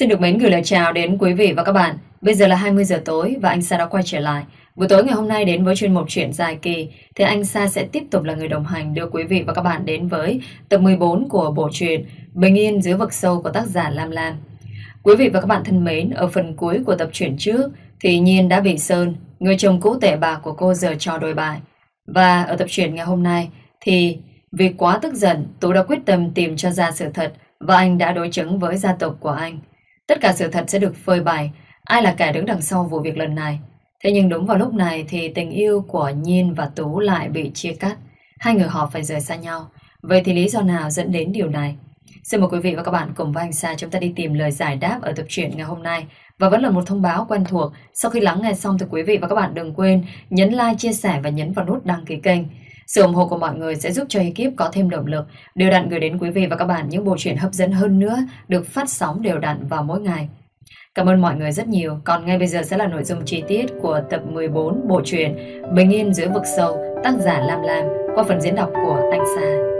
Xin được mến gửi lời chào đến quý vị và các bạn. Bây giờ là 20 giờ tối và anh Sa đã quay trở lại. Buổi tối ngày hôm nay đến với chuyên mục chuyện dài kỳ thì anh Sa sẽ tiếp tục là người đồng hành đưa quý vị và các bạn đến với tập 14 của bộ truyện Bình yên dưới vực sâu của tác giả Lam Lam. Quý vị và các bạn thân mến, ở phần cuối của tập truyện trước thì Nhiên đã bị Sơn, người chồng cũ tệ bạc của cô giờ cho đôi bài. Và ở tập truyện ngày hôm nay thì vì quá tức giận, Tú đã quyết tâm tìm cho ra sự thật và anh đã đối chứng với gia tộc của anh. Tất cả sự thật sẽ được phơi bày ai là kẻ đứng đằng sau vụ việc lần này. Thế nhưng đúng vào lúc này thì tình yêu của Nhiên và Tú lại bị chia cắt. Hai người họ phải rời xa nhau. Vậy thì lý do nào dẫn đến điều này? Xin mời quý vị và các bạn cùng với anh Sa chúng ta đi tìm lời giải đáp ở tập truyện ngày hôm nay. Và vẫn là một thông báo quen thuộc. Sau khi lắng nghe xong thì quý vị và các bạn đừng quên nhấn like, chia sẻ và nhấn vào nút đăng ký kênh. Sự ủng hộ của mọi người sẽ giúp cho ekip có thêm động lực, đều đặn gửi đến quý vị và các bạn những bộ truyện hấp dẫn hơn nữa được phát sóng đều đặn vào mỗi ngày. Cảm ơn mọi người rất nhiều. Còn ngay bây giờ sẽ là nội dung chi tiết của tập 14 bộ truyện Bình yên dưới vực sâu, tác giả Lam Lam qua phần diễn đọc của anh Sa.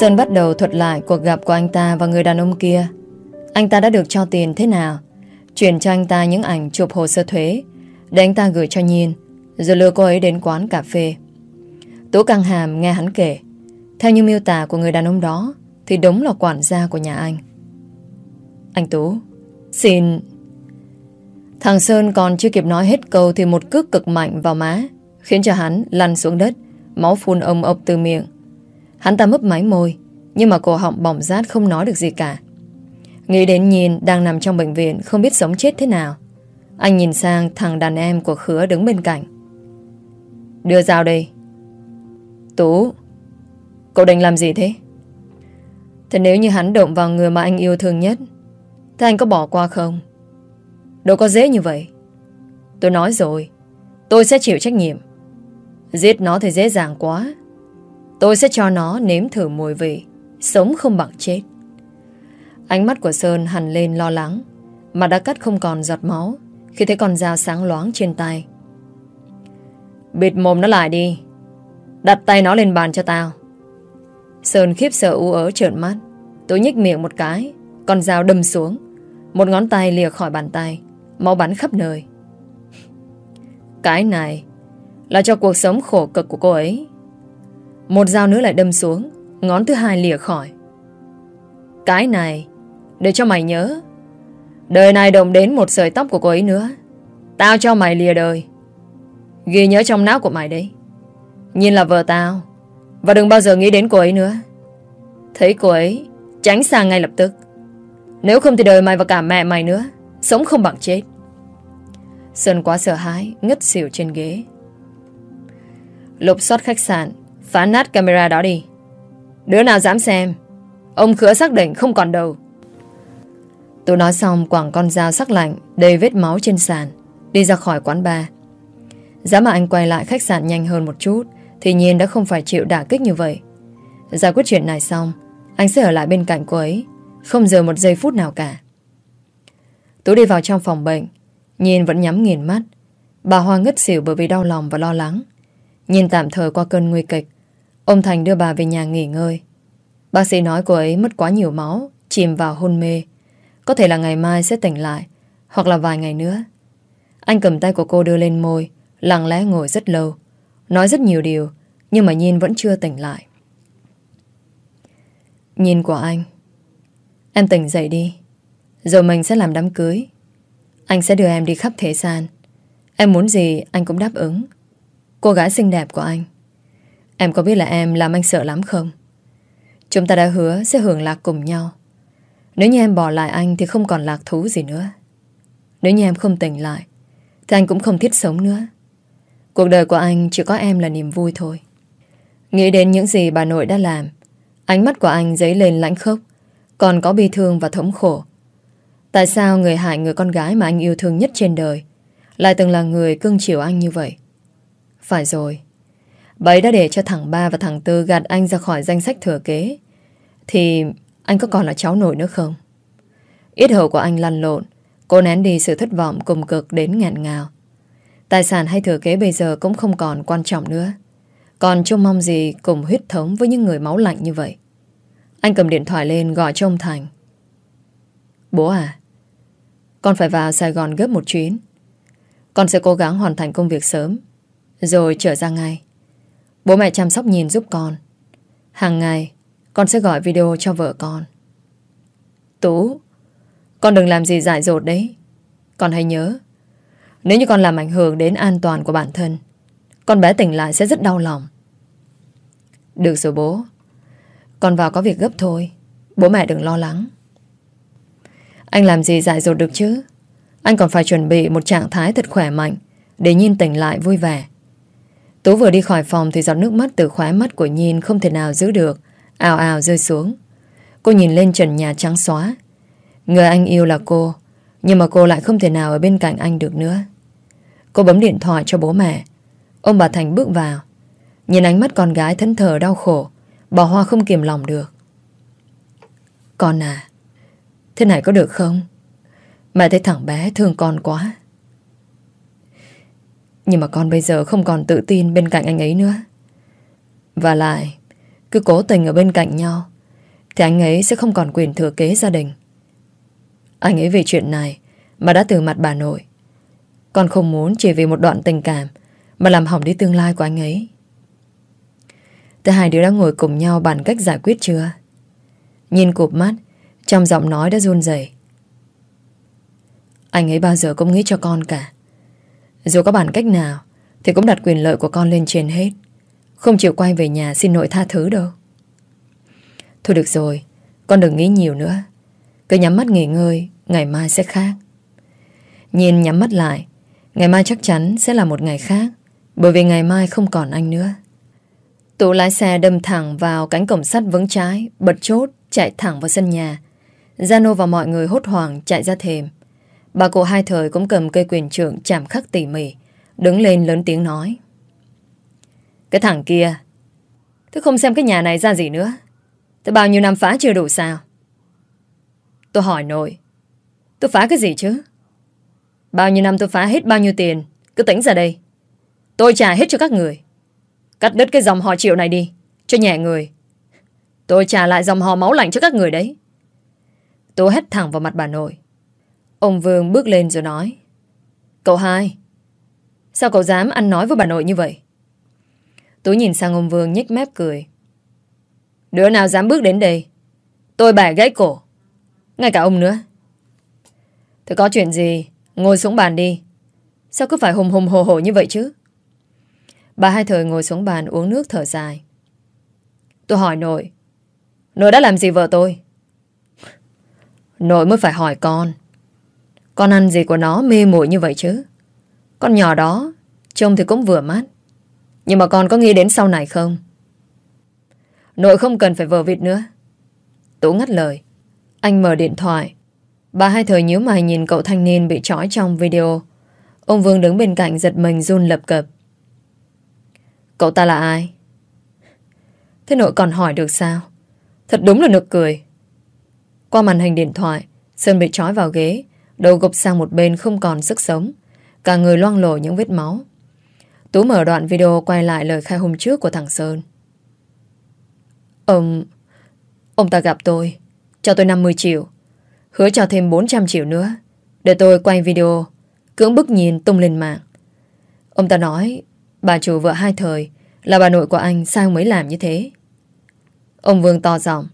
Sơn bắt đầu thuật lại cuộc gặp của anh ta và người đàn ông kia. Anh ta đã được cho tiền thế nào? Chuyển cho anh ta những ảnh chụp hồ sơ thuế để anh ta gửi cho Nhiên rồi lừa cô ấy đến quán cà phê. Tú căng hàm nghe hắn kể. Theo như miêu tả của người đàn ông đó thì đúng là quản gia của nhà anh. Anh Tú, xin... Thằng Sơn còn chưa kịp nói hết câu thì một cước cực mạnh vào má khiến cho hắn lăn xuống đất máu phun ông ốc từ miệng. Hắn ta mấp máy môi, Nhưng mà cổ họng bỏng rát không nói được gì cả. Nghĩ đến nhìn đang nằm trong bệnh viện Không biết sống chết thế nào, Anh nhìn sang thằng đàn em của Khứa đứng bên cạnh. Đưa dao đây Tú Cậu định làm gì thế? Thế nếu như hắn động vào người mà anh yêu thương nhất, Thế anh có bỏ qua không? Đâu có dễ như vậy. Tôi nói rồi, Tôi sẽ chịu trách nhiệm. Giết nó thì dễ dàng quá. Tôi sẽ cho nó nếm thử mùi vị, Sống không bằng chết. Ánh mắt của Sơn hằn lên lo lắng, Mà đã cắt không còn giọt máu, Khi thấy con dao sáng loáng trên tay. Bịt mồm nó lại đi, Đặt tay nó lên bàn cho tao. Sơn khiếp sợ u ớ trợn mắt, Tôi nhích miệng một cái, Con dao đâm xuống, Một ngón tay lìa khỏi bàn tay, Máu bắn khắp nơi. Cái này Là cho cuộc sống khổ cực của cô ấy một dao nữa lại đâm xuống, Ngón thứ hai lìa khỏi. Cái này, Để cho mày nhớ. Đời này động đến một sợi tóc của cô ấy nữa. Tao cho mày lìa đời. Ghi nhớ trong não của mày đấy. Nhìn là vợ tao, Và đừng bao giờ nghĩ đến cô ấy nữa. Thấy cô ấy, Tránh xa ngay lập tức. Nếu không thì đời mày và cả mẹ mày nữa, Sống không bằng chết. Sơn quá sợ hãi, Ngất xỉu trên ghế. Lục soát khách sạn Phá nát camera đó đi. Đứa nào dám xem, Ông khứa xác định không còn đầu. Tôi nói xong, quảng con dao sắc lạnh, Đầy vết máu trên sàn, Đi ra khỏi quán bar. Giá mà anh quay lại khách sạn nhanh hơn một chút, Thì nhiên đã không phải chịu đả kích như vậy. Giải quyết chuyện này xong, Anh sẽ ở lại bên cạnh cô ấy, Không giờ một giây phút nào cả. Tú đi vào trong phòng bệnh Nhiên vẫn nhắm nghiền mắt. Bà Hoa ngất xỉu bởi vì đau lòng và lo lắng. Nhìn tạm thời qua cơn nguy kịch Ông Thành đưa bà về nhà nghỉ ngơi. Bác sĩ nói cô ấy mất quá nhiều máu, chìm vào hôn mê. Có thể là ngày mai sẽ tỉnh lại, hoặc là vài ngày nữa. Anh cầm tay của cô đưa lên môi, lặng lẽ ngồi rất lâu. Nói rất nhiều điều, nhưng mà Nhiên vẫn chưa tỉnh lại. Nhìn của anh. Em tỉnh dậy đi. Rồi mình sẽ làm đám cưới. Anh sẽ đưa em đi khắp thế gian. Em muốn gì anh cũng đáp ứng. Cô gái xinh đẹp của anh. Em có biết là em làm anh sợ lắm không? Chúng ta đã hứa sẽ hưởng lạc cùng nhau. Nếu như em bỏ lại anh thì không còn lạc thú gì nữa. Nếu như em không tỉnh lại, thì anh cũng không thiết sống nữa. Cuộc đời của anh chỉ có em là niềm vui thôi. Nghĩ đến những gì bà nội đã làm, Ánh mắt của anh dấy lên lãnh khốc, Còn có bi thương và thống khổ Tại sao người hại người con gái mà anh yêu thương nhất trên đời Lại từng là người cưng chiều anh như vậy Phải rồi Bà ấy đã để cho thằng ba và thằng tư gạt anh ra khỏi danh sách thừa kế. Thì anh có còn là cháu nổi nữa không? Ít hầu của anh lăn lộn, Cô nén đi sự thất vọng cùng cực đến ngàn ngào. Tài sản hay thừa kế bây giờ cũng không còn quan trọng nữa. Còn trông mong gì cùng huyết thống với những người máu lạnh như vậy. Anh cầm điện thoại lên gọi cho ông Thành. Bố à, con phải vào Sài Gòn gấp một chuyến. Con sẽ cố gắng hoàn thành công việc sớm, rồi trở ra ngay. Bố mẹ chăm sóc nhìn giúp con. Hàng ngày, con sẽ gọi video cho vợ con. Tú, con đừng làm gì dại dột đấy. Con hãy nhớ, nếu như con làm ảnh hưởng đến an toàn của bản thân, con bé tỉnh lại sẽ rất đau lòng. Được rồi bố. Con vào có việc gấp thôi. Bố mẹ đừng lo lắng. Anh làm gì dại dột được chứ? Anh còn phải chuẩn bị một trạng thái thật khỏe mạnh để Nhiên tỉnh lại vui vẻ. Tú vừa đi khỏi phòng thì giọt nước mắt từ khóe mắt của Nhiên không thể nào giữ được, ào ào rơi xuống. Cô nhìn lên trần nhà trắng xóa. Người anh yêu là cô, nhưng mà cô lại không thể nào ở bên cạnh anh được nữa. Cô bấm điện thoại cho bố mẹ. Ông bà Thành bước vào. Nhìn ánh mắt con gái thẫn thờ đau khổ, bà Hoa không kiềm lòng được. Con à, thế này có được không? Mẹ thấy thằng bé thương con quá. Nhưng mà con bây giờ không còn tự tin bên cạnh anh ấy nữa. Và lại, cứ cố tình ở bên cạnh nhau, thì anh ấy sẽ không còn quyền thừa kế gia đình. Anh ấy vì chuyện này mà đã từ mặt bà nội. Con không muốn chỉ vì một đoạn tình cảm mà làm hỏng đi tương lai của anh ấy. Thế hai đứa đã ngồi cùng nhau bàn cách giải quyết chưa? Nhìn cụp mắt, trong giọng nói đã run rẩy. Anh ấy bao giờ cũng nghĩ cho con cả. Dù có bản cách nào thì cũng đặt quyền lợi của con lên trên hết. Không chịu quay về nhà xin nội tha thứ đâu. Thôi được rồi, con đừng nghĩ nhiều nữa. Cứ nhắm mắt nghỉ ngơi, ngày mai sẽ khác. Nhìn nhắm mắt lại, ngày mai chắc chắn sẽ là một ngày khác, bởi vì ngày mai không còn anh nữa. Tú lái xe đâm thẳng vào cánh cổng sắt vững trái, bật chốt, chạy thẳng vào sân nhà. Giano và mọi người hốt hoảng chạy ra thềm. Bà cụ hai thời cũng cầm cây quyền trưởng chạm khắc tỉ mỉ, đứng lên lớn tiếng nói. Cái thằng kia, tôi không xem cái nhà này ra gì nữa. Tôi bao nhiêu năm phá chưa đủ sao? Tôi hỏi nội, tôi phá cái gì chứ? Bao nhiêu năm tôi phá hết bao nhiêu tiền, cứ tính ra đây. Tôi trả hết cho các người. Cắt đứt cái dòng họ triệu này đi, cho nhẹ người. Tôi trả lại dòng họ máu lạnh cho các người đấy. Tôi hét thẳng vào mặt bà nội. Ông Vương bước lên rồi nói. Cậu hai, sao cậu dám ăn nói với bà nội như vậy? Tú nhìn sang ông Vương nhếch mép cười. Đứa nào dám bước đến đây, tôi bẻ gãy cổ. Ngay cả ông nữa. Thế có chuyện gì, ngồi xuống bàn đi. Sao cứ phải hùng hùng hồ hồ như vậy chứ? Bà hai thời ngồi xuống bàn uống nước thở dài. Tôi hỏi nội, nội đã làm gì vợ tôi? Nội mới phải hỏi con. Con ăn gì của nó mê muội như vậy chứ? Con nhỏ đó, trông thì cũng vừa mắt. Nhưng mà con có nghĩ đến sau này không? Nội không cần phải vờ vịt nữa. Tú ngắt lời. Anh mở điện thoại. Bà hai thời nhíu mày nhìn cậu thanh niên bị trói trong video. Ông Vương đứng bên cạnh giật mình run lập cập. Cậu ta là ai? Thế nội còn hỏi được sao? Thật đúng là nực cười. Qua màn hình điện thoại, Sơn bị trói vào ghế, đầu gục sang một bên không còn sức sống. Cả người loang lổ những vết máu. Tú mở đoạn video quay lại lời khai hôm trước của thằng Sơn. Ông... Ông ta gặp tôi. Cho tôi 50 triệu. Hứa cho thêm 400 triệu nữa. Để tôi quay video. Cưỡng bức nhìn tung lên mạng. Ông ta nói bà chủ vợ hai thời là bà nội của anh sao mới làm như thế. Ông Vương to giọng.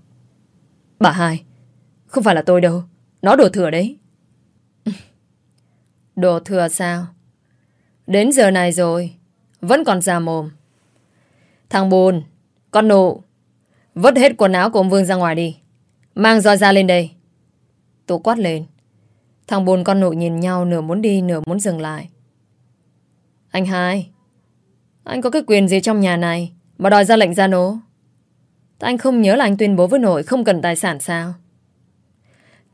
Bà hai, không phải là tôi đâu. Nó đổ thừa đấy. Đồ thừa sao? Đến giờ này rồi, vẫn còn già mồm. Thằng buồn, con nụ, vứt hết quần áo của ông Vương ra ngoài đi. Mang roi ra lên đây. Tú quát lên. Thằng buồn con nụ nhìn nhau nửa muốn đi nửa muốn dừng lại. Anh hai, anh có cái quyền gì trong nhà này mà đòi ra lệnh ra nố? Anh không nhớ là anh tuyên bố với nội không cần tài sản sao?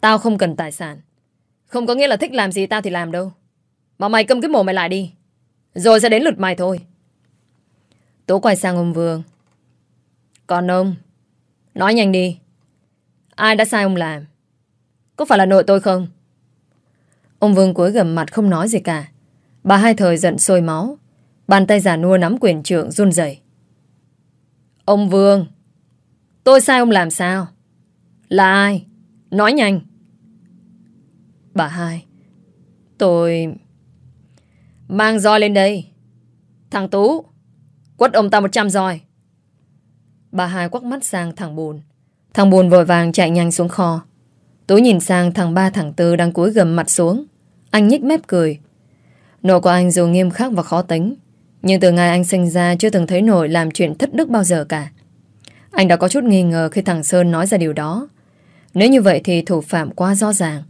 Tao không cần tài sản. Không có nghĩa là thích làm gì tao thì làm đâu. Mà mày cầm cái mồm mày lại đi. Rồi sẽ đến lượt mày thôi. Tố quay sang ông Vương. Còn ông, nói nhanh đi. Ai đã sai ông làm? Có phải là nội tôi không? Ông Vương cúi gầm mặt không nói gì cả. Bà hai thời giận sôi máu. Bàn tay giả nua nắm quyền trượng run rẩy. Ông Vương, tôi sai ông làm sao? Là ai? Nói nhanh. Bà hai, tôi... Mang roi lên đây. Thằng Tú, quất ông ta 100 roi. Bà hai quắc mắt sang thằng Bùn. Thằng Bùn vội vàng chạy nhanh xuống kho. Tú nhìn sang thằng ba thằng tư đang cúi gầm mặt xuống. Anh nhích mép cười. nội của anh dù nghiêm khắc và khó tính, nhưng từ ngày anh sinh ra chưa từng thấy nội làm chuyện thất đức bao giờ cả. Anh đã có chút nghi ngờ khi thằng Sơn nói ra điều đó. Nếu như vậy thì thủ phạm quá rõ ràng.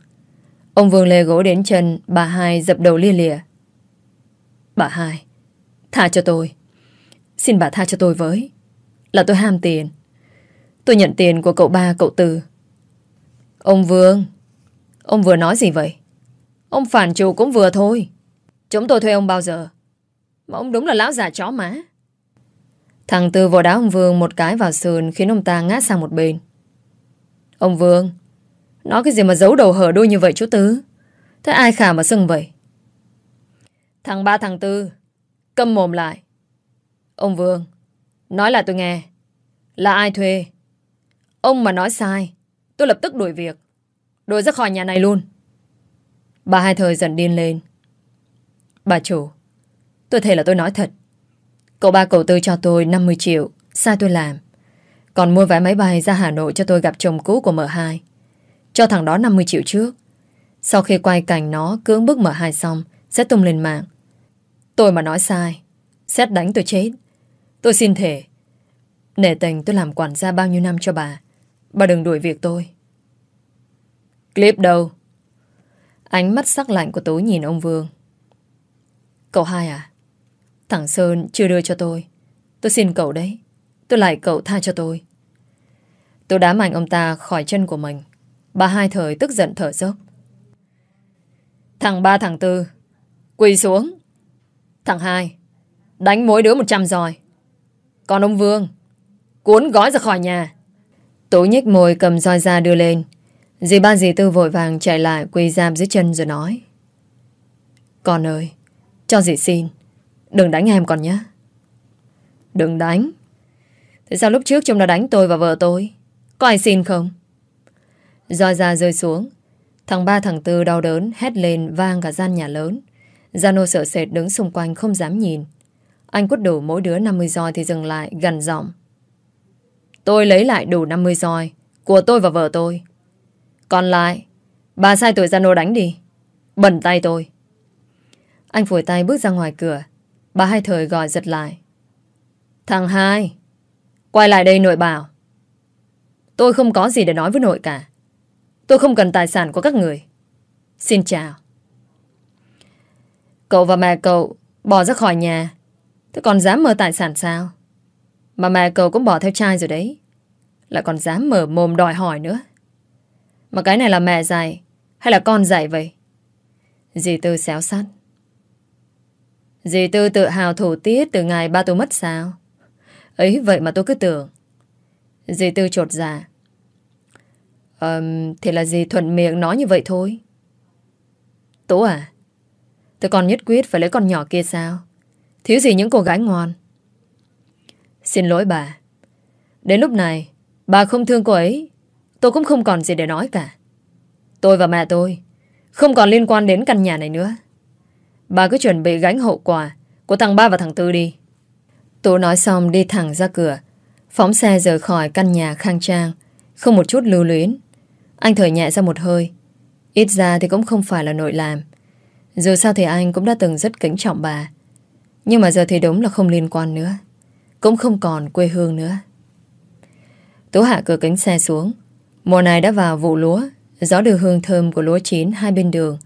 Ông Vương lê gỗ đến chân, bà hai dập đầu lia lịa. Bà hai, tha cho tôi. Xin bà tha cho tôi với. Là tôi ham tiền. Tôi nhận tiền của cậu ba, cậu tư. Ông Vương, ông vừa nói gì vậy? Ông phản chủ cũng vừa thôi. Chúng tôi thuê ông bao giờ? Mà ông đúng là lão già chó má. Thằng Tư vội đá ông Vương một cái vào sườn khiến ông ta ngã sang một bên. Ông Vương, nói cái gì mà giấu đầu hở đuôi như vậy chú Tứ? Thế ai khả mà sưng vậy? Thằng ba thằng Tư, câm mồm lại. Ông Vương, nói là tôi nghe. Là ai thuê? Ông mà nói sai, tôi lập tức đuổi việc. Đuổi ra khỏi nhà này luôn. Bà hai thời dần điên lên. Bà chủ, tôi thề là tôi nói thật. Cậu ba cậu tư cho tôi 50 triệu, sai tôi làm. Còn mua vé máy bay ra Hà Nội cho tôi gặp chồng cũ của M2. Cho thằng đó 50 triệu trước. Sau khi quay cảnh nó cưỡng bức mở hai xong, sẽ tung lên mạng. Tôi mà nói sai, xét đánh tôi chết. Tôi xin thể. Nể tình tôi làm quản gia bao nhiêu năm cho bà. Bà đừng đuổi việc tôi. Clip đâu? Ánh mắt sắc lạnh của tối nhìn ông Vương. Cậu hai à? Thằng Sơn chưa đưa cho tôi. Tôi xin cậu đấy. Tôi lại cậu tha cho tôi. Tôi đá mạnh ông ta khỏi chân của mình. Bà hai thời tức giận thở dốc. Thằng ba, thằng tư, Quỳ xuống. Thằng hai, Đánh mỗi đứa 100 roi. Còn ông Vương, Cuốn gói ra khỏi nhà. Tố nhếch môi cầm roi ra đưa lên. Dì ba, dì tư vội vàng chạy lại Quỳ giam dưới chân rồi nói. Con ơi, Cho dì xin, Đừng đánh em con nhé. Đừng đánh. Thế sao lúc trước chúng đã đánh tôi và vợ tôi? Có ai xin không? Roi ra rơi xuống. Thằng ba thằng tư đau đớn, hét lên, vang cả gian nhà lớn. Giano sợ sệt đứng xung quanh không dám nhìn. Anh quất đủ mỗi đứa 50 roi thì dừng lại gần giọng. Tôi lấy lại đủ 50 roi, Của tôi và vợ tôi. Còn lại, Bà sai tuổi Giano đánh đi. Bẩn tay tôi. Anh phủi tay bước ra ngoài cửa. Bà hai thời gọi giật lại. Thằng hai, Quay lại đây nội bảo. Tôi không có gì để nói với nội cả. Tôi không cần tài sản của các người. Xin chào. Cậu và mẹ cậu Bỏ ra khỏi nhà. Thế còn dám mở tài sản sao? Mà mẹ cậu cũng bỏ theo trai rồi đấy. Lại còn dám mở mồm đòi hỏi nữa. Mà cái này là mẹ dạy Hay là con dạy vậy? Dì Tư xéo sắt Dì Tư tự hào thủ tiết Từ ngày ba tôi mất sao? Ấy vậy mà tôi cứ tưởng. Dì Tư trột dạ um, Thì là gì thuận miệng nói như vậy thôi. Tố à Tôi còn nhất quyết phải lấy con nhỏ kia sao? Thiếu gì những cô gái ngoan? Xin lỗi bà. Đến lúc này Bà không thương cô ấy Tôi cũng không còn gì để nói cả. Tôi và mẹ tôi Không còn liên quan đến căn nhà này nữa. Bà cứ chuẩn bị gánh hậu quả Của thằng ba và thằng Tư đi. Tú nói xong đi thẳng ra cửa Phóng xe rời khỏi căn nhà khang trang Không một chút lưu luyến. Anh thở nhẹ ra một hơi. Ít ra thì cũng không phải là nội làm. Dù sao thì anh cũng đã từng rất kính trọng bà. Nhưng mà giờ thì đúng là không liên quan nữa. Cũng không còn quê hương nữa. Tú hạ cửa kính xe xuống. Mùa này đã vào vụ lúa. Gió đưa hương thơm của lúa chín hai bên đường.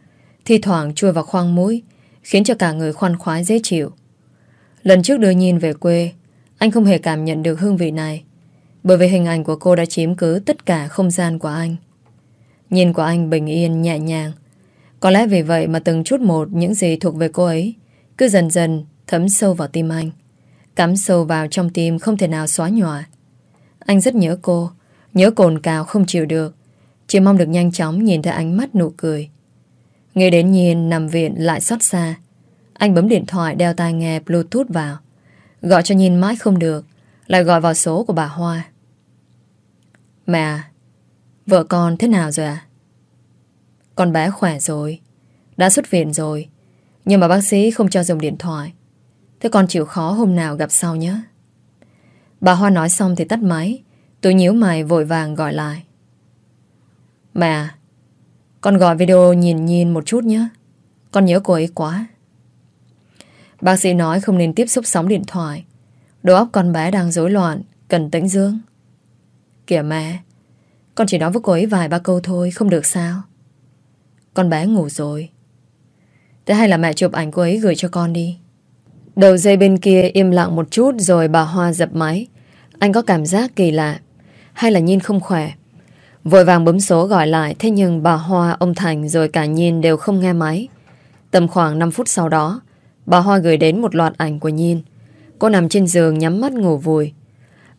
Thi thoảng chui vào khoang mũi, Khiến cho cả người khoan khoái dễ chịu. Lần trước đưa nhìn về quê, Anh không hề cảm nhận được hương vị này. Bởi vì hình ảnh của cô đã chiếm cứ Tất cả không gian của anh. Nhìn của anh bình yên, nhẹ nhàng Có lẽ vì vậy mà từng chút một Những gì thuộc về cô ấy Cứ dần dần thấm sâu vào tim anh, Cắm sâu vào trong tim không thể nào xóa nhòa Anh rất nhớ cô, Nhớ cồn cào không chịu được, Chỉ mong được nhanh chóng nhìn thấy ánh mắt nụ cười Nghe đến Nhiên nằm viện lại xót xa. Anh bấm điện thoại đeo tai nghe Bluetooth vào. Gọi cho Nhiên mãi không được. Lại gọi vào số của bà Hoa. Mẹ à, Vợ con thế nào rồi à? Con bé khỏe rồi. Đã xuất viện rồi. Nhưng mà bác sĩ không cho dùng điện thoại. Thế con chịu khó hôm nào gặp sau nhé. Bà Hoa nói xong thì tắt máy. Tôi nhíu mày vội vàng gọi lại. Mẹ, con gọi video nhìn nhìn một chút nhé. Con nhớ cô ấy quá. Bác sĩ nói không nên tiếp xúc sóng điện thoại. Đầu óc con bé đang rối loạn, cần tĩnh dưỡng. Kìa mẹ, con chỉ nói với cô ấy vài ba câu thôi, không được sao? Con bé ngủ rồi. Thế hay là mẹ chụp ảnh cô ấy gửi cho con đi. Đầu dây bên kia im lặng một chút rồi bà Hoa dập máy. Anh có cảm giác kỳ lạ. Hay là Nhiên không khỏe. Vội vàng bấm số gọi lại Thế nhưng bà Hoa, ông Thành rồi cả Nhiên đều không nghe máy Tầm khoảng 5 phút sau đó Bà Hoa gửi đến một loạt ảnh của Nhiên Cô nằm trên giường nhắm mắt ngủ vùi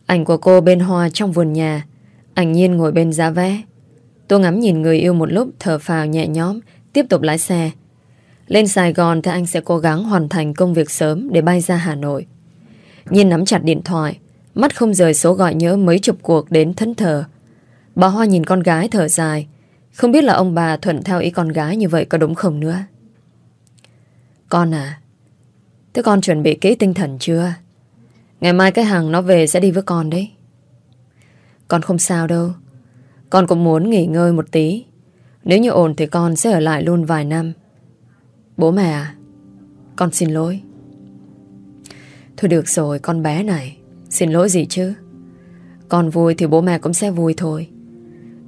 Ảnh của cô bên Hoa trong vườn nhà Ảnh Nhiên ngồi bên giá vé. Tôi ngắm nhìn người yêu một lúc, Thở phào nhẹ nhõm, Tiếp tục lái xe. Lên Sài Gòn thì anh sẽ cố gắng hoàn thành công việc sớm Để bay ra Hà Nội. Nhiên nắm chặt điện thoại, Mắt không rời số gọi nhớ mấy chục cuộc đến thân thờ. Bà Hoa nhìn con gái thở dài. Không biết là ông bà thuận theo ý con gái như vậy có đúng không nữa? Con à Thế con chuẩn bị kỹ tinh thần chưa? Ngày mai cái hàng nó về sẽ đi với con đấy. Con không sao đâu. Con cũng muốn nghỉ ngơi một tí. Nếu như ổn thì con sẽ ở lại luôn vài năm. Bố mẹ à Con xin lỗi. Thôi được rồi, con bé này, Xin lỗi gì chứ? Con vui thì bố mẹ cũng sẽ vui thôi.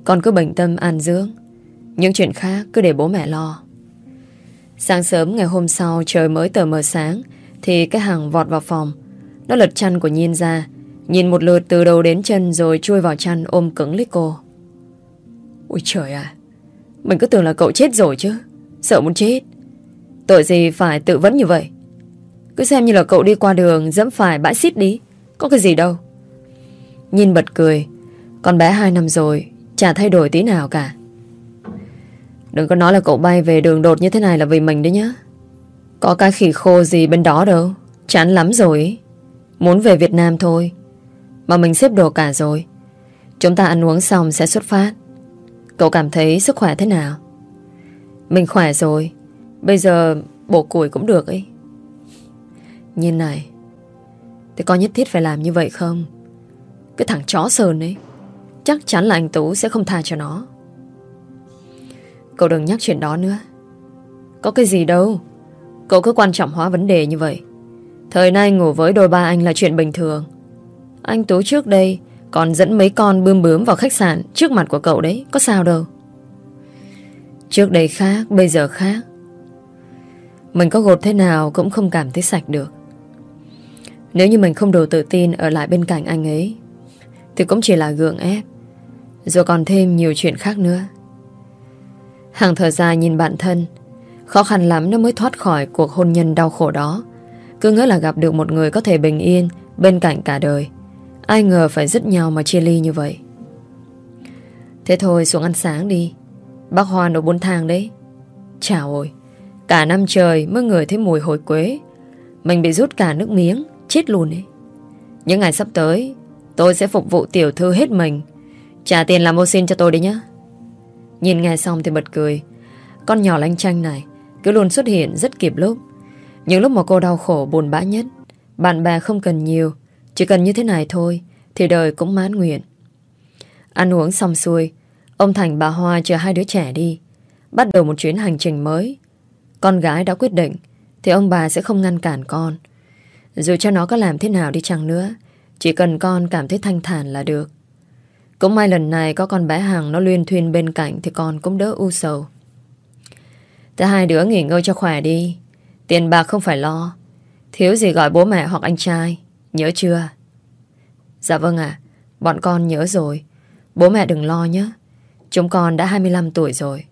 Con cứ bình tâm an dưỡng. Những chuyện khác cứ để bố mẹ lo. Sáng sớm ngày hôm sau Trời mới tờ mờ sáng Thì cái hàng vọt vào phòng. Nó lật chăn của Nhiên ra Nhìn một lượt từ đầu đến chân Rồi chui vào chăn ôm cứng lấy cô. Ôi trời à Mình cứ tưởng là cậu chết rồi chứ, Sợ muốn chết. Tội gì phải tự vấn như vậy? Cứ xem như là cậu đi qua đường, Dẫm phải bãi xít đi, Có cái gì đâu. Nhìn bật cười, Con bé hai năm rồi, Chả thay đổi tí nào cả. Đừng có nói là cậu bay về đường đột như thế này là vì mình đấy nhá. Có cái khỉ khô gì bên đó đâu, Chán lắm rồi Muốn về Việt Nam thôi mà mình xếp đồ cả rồi. Chúng ta ăn uống xong sẽ xuất phát. Cậu cảm thấy sức khỏe thế nào? Mình khỏe rồi. Bây giờ bổ củi cũng được ấy. Nhìn này, Thế có nhất thiết phải làm như vậy không? Cái thằng chó sờn ấy, Chắc chắn là anh Tú sẽ không tha cho nó. Cậu đừng nhắc chuyện đó nữa. Có cái gì đâu. Cậu cứ quan trọng hóa vấn đề như vậy. Thời nay ngủ với đôi ba anh là chuyện bình thường. Anh Tú trước đây Còn dẫn mấy con bươm bướm vào khách sạn Trước mặt của cậu đấy, Có sao đâu. Trước đây khác, Bây giờ khác. Mình có gột thế nào Cũng không cảm thấy sạch được. Nếu như mình không đủ tự tin Ở lại bên cạnh anh ấy, Thì cũng chỉ là gượng ép, rồi còn thêm nhiều chuyện khác nữa. Hàng thở dài nhìn bạn thân, Khó khăn lắm nó mới thoát khỏi cuộc hôn nhân đau khổ đó. Cứ ngỡ là gặp được một người có thể bình yên Bên cạnh cả đời. Ai ngờ phải dứt nhau mà chia ly như vậy. Thế thôi, xuống ăn sáng đi. Bác Hoa nấu bún thang đấy. Chào ôi, Cả năm trời mới ngửi thấy mùi hồi quế. Mình bị rút cả nước miếng, Chết luôn ấy. Những ngày sắp tới, Tôi sẽ phục vụ tiểu thư hết mình. Trả tiền làm ô xin cho tôi đi nhé Nhìn nghe xong thì bật cười. Con nhỏ lanh chanh này Cứ luôn xuất hiện rất kịp lúc. Những lúc mà cô đau khổ buồn bã nhất, Bạn bè không cần nhiều chỉ cần như thế này thôi, Thì đời cũng mãn nguyện Ăn uống xong xuôi, Ông Thành bà Hoa chờ hai đứa trẻ đi, Bắt đầu một chuyến hành trình mới Con gái đã quyết định, Thì ông bà sẽ không ngăn cản con Dù cho nó có làm thế nào đi chăng nữa, Chỉ cần con cảm thấy thanh thản là được cũng may lần này có con bé Hằng nó luyên thuyên bên cạnh thì con cũng đỡ u sầu. Thế hai đứa nghỉ ngơi cho khỏe đi. Tiền bạc không phải lo. Thiếu gì gọi bố mẹ hoặc anh trai. Nhớ chưa? Dạ vâng ạ. bọn con nhớ rồi. Bố mẹ đừng lo nhé. Chúng con đã 25 tuổi rồi.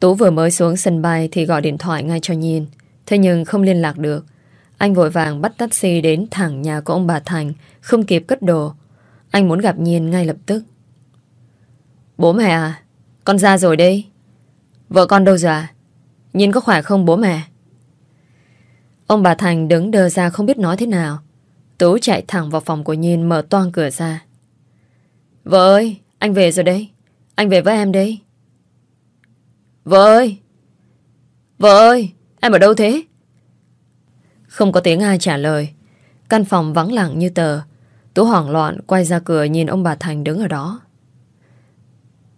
Tú vừa mới xuống sân bay thì gọi điện thoại ngay cho Nhiên. Thế nhưng không liên lạc được. Anh vội vàng bắt taxi đến thẳng nhà của ông bà Thành, không kịp cất đồ. Anh muốn gặp Nhiên ngay lập tức Bố mẹ à Con ra rồi đây Vợ con đâu rồi à? Nhiên có khỏe không bố mẹ? Ông bà Thành đứng đờ ra không biết nói thế nào. Tú chạy thẳng vào phòng của Nhiên mở toang cửa ra. Vợ ơi, anh về rồi đây. Anh về với em đấy. Vợ ơi! Vợ ơi! Em ở đâu thế? Không có tiếng ai trả lời. Căn phòng vắng lặng như tờ. Tú hoảng loạn quay ra cửa nhìn ông bà Thành đứng ở đó.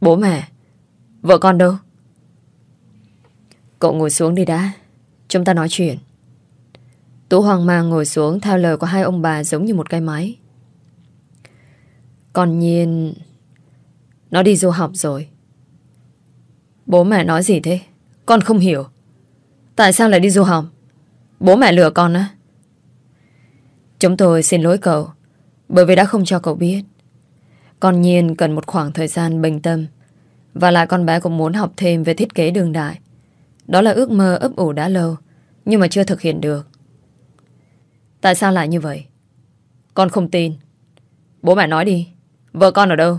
Bố mẹ! Vợ con đâu? Cậu ngồi xuống đi đã. Chúng ta nói chuyện. Tú hoang mang ngồi xuống, theo lời của hai ông bà giống như một cái máy. Còn nhiên... Nó đi du học rồi. Bố mẹ nói gì thế? Con không hiểu. Tại sao lại đi du học? Bố mẹ lừa con á? Chúng tôi xin lỗi cậu, bởi vì đã không cho cậu biết. Con nhiên cần một khoảng thời gian bình tâm, và lại con bé cũng muốn học thêm về thiết kế đường đại. Đó là ước mơ ấp ủ đã lâu, nhưng mà chưa thực hiện được. Tại sao lại như vậy? Con không tin. Bố mẹ nói đi. Vợ con ở đâu?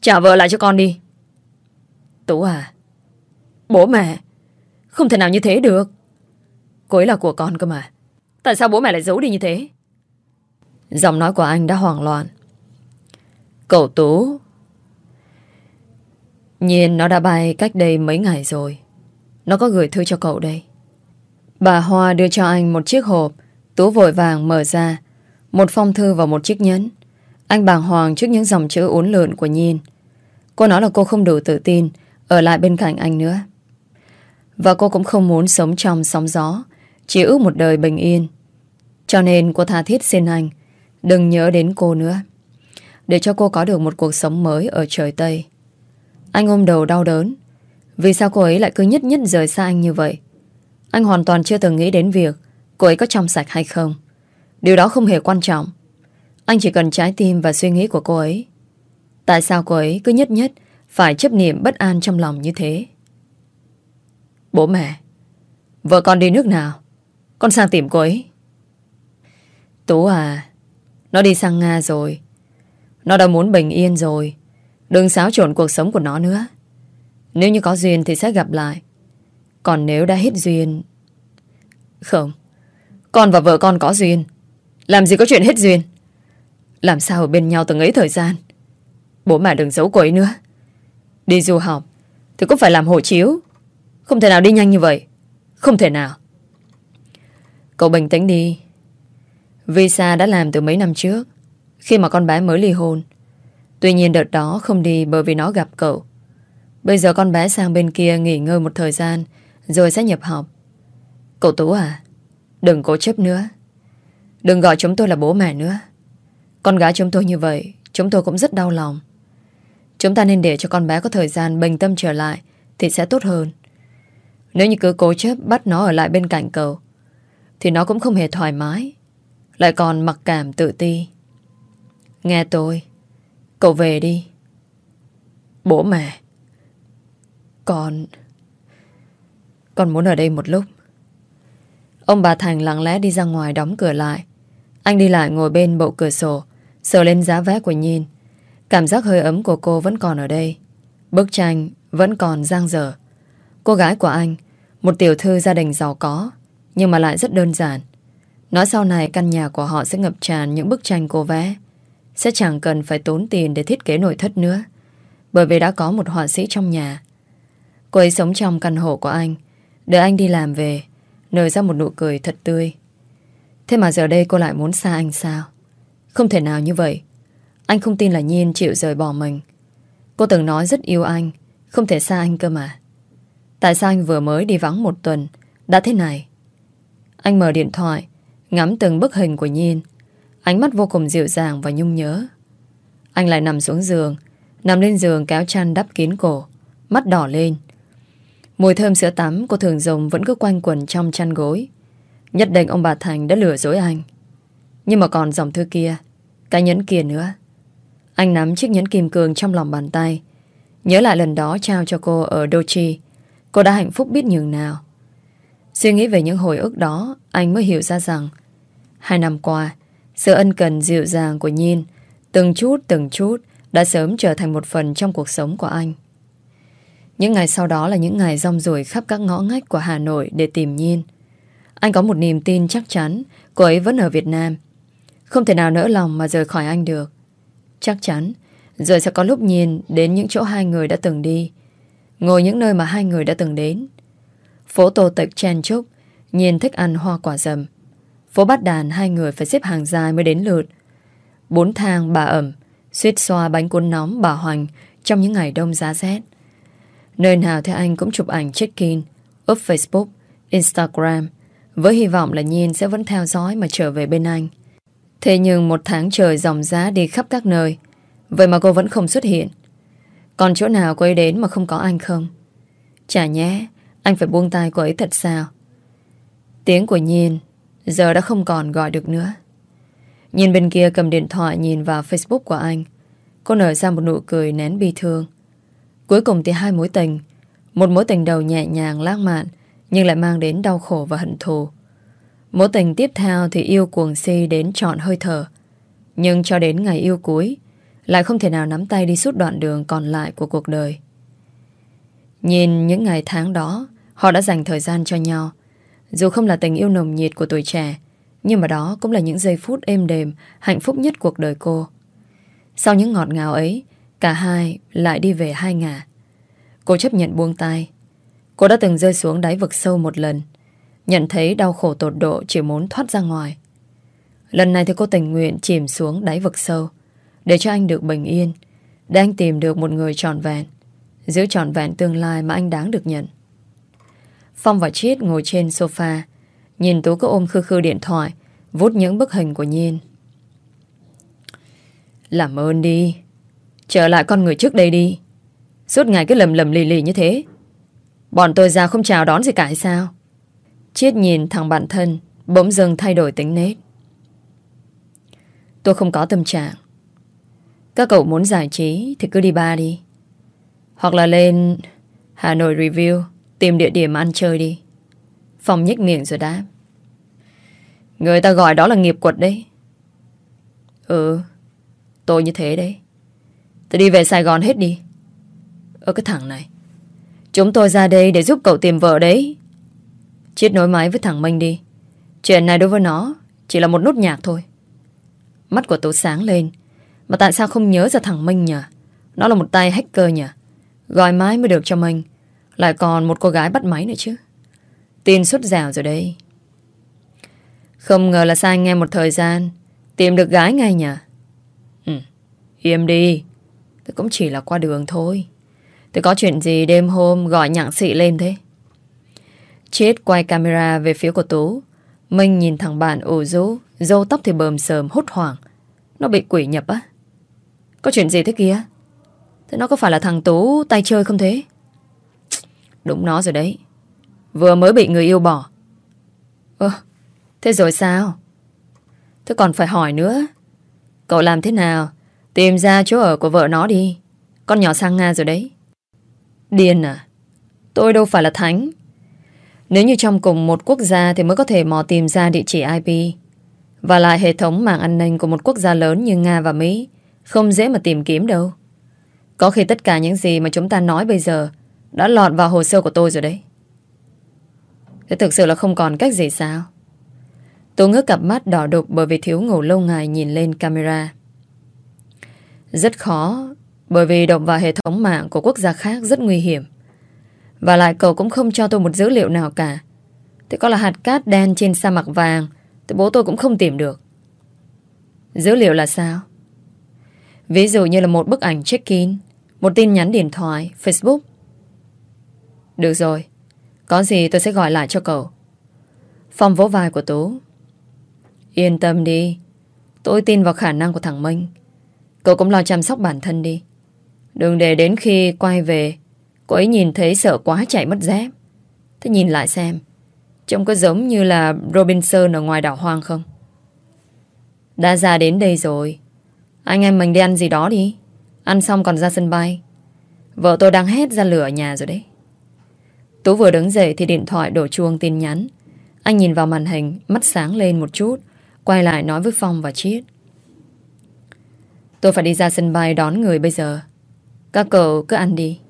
Trả vợ lại cho con đi. Tú à? Bố mẹ? Không thể nào như thế được. Cô ấy là của con cơ mà. Tại sao bố mẹ lại giấu đi như thế? Giọng nói của anh đã hoảng loạn. Cậu Tú... Nhiên nó đã bay cách đây mấy ngày rồi. Nó có gửi thư cho cậu đây. Bà Hoa đưa cho anh một chiếc hộp Tú vội vàng mở ra. Một phong thư và một chiếc nhẫn. Anh bàng hoàng trước những dòng chữ uốn lượn của Nhiên. Cô nói là cô không đủ tự tin Ở lại bên cạnh anh nữa. Và cô cũng không muốn sống trong sóng gió, Chỉ ước một đời bình yên. Cho nên cô tha thiết xin anh, Đừng nhớ đến cô nữa, Để cho cô có được một cuộc sống mới Ở trời Tây. Anh ôm đầu đau đớn, Vì sao cô ấy lại cứ nhất nhất rời xa anh như vậy? Anh hoàn toàn chưa từng nghĩ đến việc Cô ấy có trong sạch hay không? Điều đó không hề quan trọng. Anh chỉ cần trái tim và suy nghĩ của cô ấy. Tại sao cô ấy cứ nhất nhất Phải chấp niệm bất an trong lòng như thế? Bố mẹ, Vợ con đi nước nào? Con sang tìm cô ấy. Tú à Nó đi sang Nga rồi. Nó đã muốn bình yên rồi. Đừng xáo trộn cuộc sống của nó nữa. Nếu như có duyên thì sẽ gặp lại. Còn nếu đã hết duyên Không con và vợ con có duyên. Làm gì có chuyện hết duyên. Làm sao ở bên nhau từng ấy thời gian. Bố mẹ đừng giấu cô ấy nữa. Đi du học Thì cũng phải làm hộ chiếu. Không thể nào đi nhanh như vậy. Không thể nào. Cậu bình tĩnh đi. Visa đã làm từ mấy năm trước, Khi mà con bé mới ly hôn. Tuy nhiên đợt đó không đi bởi vì nó gặp cậu. Bây giờ con bé sang bên kia nghỉ ngơi một thời gian, Rồi sẽ nhập học. Cậu Tú à? Đừng cố chấp nữa. Đừng gọi chúng tôi là bố mẹ nữa. Con gái chúng tôi như vậy, Chúng tôi cũng rất đau lòng. Chúng ta nên để cho con bé có thời gian bình tâm trở lại Thì sẽ tốt hơn. Nếu như cứ cố chấp bắt nó ở lại bên cạnh cậu, Thì nó cũng không hề thoải mái, Lại còn mặc cảm tự ti. Nghe tôi, Cậu về đi. Bố mẹ, Con Con muốn ở đây một lúc. Ông bà Thành lặng lẽ đi ra ngoài đóng cửa lại. Anh đi lại ngồi bên bộ cửa sổ, sờ lên giá vé của Nhìn. Cảm giác hơi ấm của cô vẫn còn ở đây. Bức tranh vẫn còn giang dở. Cô gái của anh, một tiểu thư gia đình giàu có, nhưng mà lại rất đơn giản. Nói sau này căn nhà của họ sẽ ngập tràn những bức tranh cô vẽ. Sẽ chẳng cần phải tốn tiền để thiết kế nội thất nữa. Bởi vì đã có một họa sĩ trong nhà. Cô ấy sống trong căn hộ của anh. Đợi anh đi làm về Nở ra một nụ cười thật tươi. Thế mà giờ đây cô lại muốn xa anh sao? Không thể nào như vậy. Anh không tin là Nhiên chịu rời bỏ mình. Cô từng nói rất yêu anh, Không thể xa anh cơ mà. Tại sao anh vừa mới đi vắng một tuần? Đã thế này. Anh mở điện thoại, Ngắm từng bức hình của Nhiên. Ánh mắt vô cùng dịu dàng và nhung nhớ. Anh lại nằm xuống giường, Nằm lên giường kéo chăn đắp kín cổ, Mắt đỏ lên. Mùi thơm sữa tắm của thường dùng vẫn cứ quanh quẩn trong chăn gối. Nhất định ông bà Thành đã lừa dối anh. Nhưng mà còn dòng thư kia, cái nhẫn kia nữa. Anh nắm chiếc nhẫn kim cương trong lòng bàn tay. Nhớ lại lần đó trao cho cô ở Dochi. Cô đã hạnh phúc biết nhường nào. Suy nghĩ về những hồi ức đó, anh mới hiểu ra rằng hai năm qua, sự ân cần dịu dàng của Nhiên từng chút từng chút đã sớm trở thành một phần trong cuộc sống của anh. Những ngày sau đó là những ngày rong ruổi khắp các ngõ ngách của Hà Nội để tìm Nhiên. Anh có một niềm tin chắc chắn cô ấy vẫn ở Việt Nam. Không thể nào nỡ lòng mà rời khỏi anh được. Chắc chắn, rồi sẽ có lúc nhìn đến những chỗ hai người đã từng đi. Ngồi những nơi mà hai người đã từng đến. Phố Tô Tịch chen chúc, Nhiên thích ăn hoa quả rầm. Phố Bát Đàn hai người phải xếp hàng dài mới đến lượt. Bốn thang bà ẩm, suýt xoa bánh cuốn nóng bà Hoành trong những ngày đông giá rét. Nơi nào thì anh cũng chụp ảnh check-in, up Facebook, Instagram, với hy vọng là Nhiên sẽ vẫn theo dõi mà trở về bên anh. Thế nhưng một tháng trời dòng giá đi khắp các nơi, vậy mà cô vẫn không xuất hiện. Còn chỗ nào cô ấy đến mà không có anh không? Chả nhé, anh phải buông tay cô ấy thật sao? Tiếng của Nhiên giờ đã không còn gọi được nữa. Nhìn bên kia cầm điện thoại nhìn vào Facebook của anh. Cô nở ra một nụ cười nén bi thương. Cuối cùng thì hai mối tình. Một mối tình đầu nhẹ nhàng, lãng mạn, nhưng lại mang đến đau khổ và hận thù. Mối tình tiếp theo thì yêu cuồng si đến trọn hơi thở. Nhưng cho đến ngày yêu cuối, lại không thể nào nắm tay đi suốt đoạn đường còn lại của cuộc đời. Nhìn những ngày tháng đó, họ đã dành thời gian cho nhau. Dù không là tình yêu nồng nhiệt của tuổi trẻ, nhưng mà đó cũng là những giây phút êm đềm, hạnh phúc nhất cuộc đời cô. Sau những ngọt ngào ấy Cả hai lại đi về hai ngả. Cô chấp nhận buông tay. Cô đã từng rơi xuống đáy vực sâu một lần. Nhận thấy đau khổ tột độ Chỉ muốn thoát ra ngoài. Lần này thì cô tình nguyện chìm xuống đáy vực sâu, Để cho anh được bình yên, Để anh tìm được một người tròn vẹn, Giữ tròn vẹn tương lai mà anh đáng được nhận. Phong và Chiết ngồi trên sofa, Nhìn Tú có ôm khư khư điện thoại Vút những bức hình của Nhiên. Làm ơn đi. Trở lại con người trước đây đi. Suốt ngày cứ lầm lầm lì lì như thế. Bọn tôi ra không chào đón gì cả hay sao? Chiết nhìn thằng bạn thân, Bỗng dưng thay đổi tính nết. Tôi không có tâm trạng. Các cậu muốn giải trí Thì cứ đi ba đi. Hoặc là lên Hà Nội Review, Tìm địa điểm ăn chơi đi. Phong nhếch miệng rồi đáp. Người ta gọi đó là nghiệp quật đấy. Ừ Tôi như thế đấy. Tôi đi về Sài Gòn hết đi. Ơ cái thằng này. Chúng tôi ra đây để giúp cậu tìm vợ đấy. Chiết nối máy với thằng Minh đi. Chuyện này đối với nó Chỉ là một nút nhạc thôi. Mắt của tôi sáng lên. Mà tại sao không nhớ ra thằng Minh nhỉ Nó là một tay hacker nhỉ Gọi máy mới được cho Minh. Lại còn một cô gái bắt máy nữa chứ. Tin suốt rào rồi đây Không ngờ là sai nghe một thời gian. Tìm được gái ngay nhỉ Ừ Im đi. Tôi cũng chỉ là qua đường thôi. Tôi có chuyện gì đêm hôm gọi nhạc sĩ lên thế? Chết quay camera về phía của Tú. Minh nhìn thằng bạn ủ rũ Dâu tóc thì bờm sờm, hốt hoảng. Nó bị quỷ nhập á. Có chuyện gì thế kia? Thế nó có phải là thằng Tú tay chơi không thế? Đúng nó rồi đấy. Vừa mới bị người yêu bỏ. Ơ, Thế rồi sao? Thế còn phải hỏi nữa. Cậu làm thế nào? Tìm ra chỗ ở của vợ nó đi. Con nhỏ sang Nga rồi đấy. Điên à Tôi đâu phải là thánh. Nếu như trong cùng một quốc gia Thì mới có thể mò tìm ra địa chỉ IP Và lại hệ thống mạng an ninh Của một quốc gia lớn như Nga và Mỹ Không dễ mà tìm kiếm đâu. Có khi tất cả những gì mà chúng ta nói bây giờ Đã lọt vào hồ sơ của tôi rồi đấy. Thế thực sự là không còn cách gì sao? Tôi ngước cặp mắt đỏ đục Bởi vì thiếu ngủ lâu ngày nhìn lên camera rất khó, Bởi vì động vào hệ thống mạng của quốc gia khác rất nguy hiểm. Và lại cậu cũng không cho tôi một dữ liệu nào cả. Thế có là hạt cát đen trên sa mạc vàng, Thì bố tôi cũng không tìm được. Dữ liệu là sao? Ví dụ như là một bức ảnh check-in, Một tin nhắn điện thoại, Facebook. Được rồi, Có gì tôi sẽ gọi lại cho cậu. Phong vỗ vai của Tú. Yên tâm đi, Tôi tin vào khả năng của thằng Minh. Cậu cũng lo chăm sóc bản thân đi. Đừng để đến khi quay về, Cô ấy nhìn thấy sợ quá chạy mất dép. Thế nhìn lại xem, Trông có giống như là Robinson ở ngoài đảo hoang không? Đã ra đến đây rồi. Anh em mình đi ăn gì đó đi. Ăn xong còn ra sân bay. Vợ tôi đang hét ra lửa ở nhà rồi đấy. Tú vừa đứng dậy thì điện thoại đổ chuông tin nhắn. Anh nhìn vào màn hình, Mắt sáng lên một chút, Quay lại nói với Phong và Chiết. Tôi phải đi ra sân bay đón người bây giờ. Các cậu cứ ăn đi.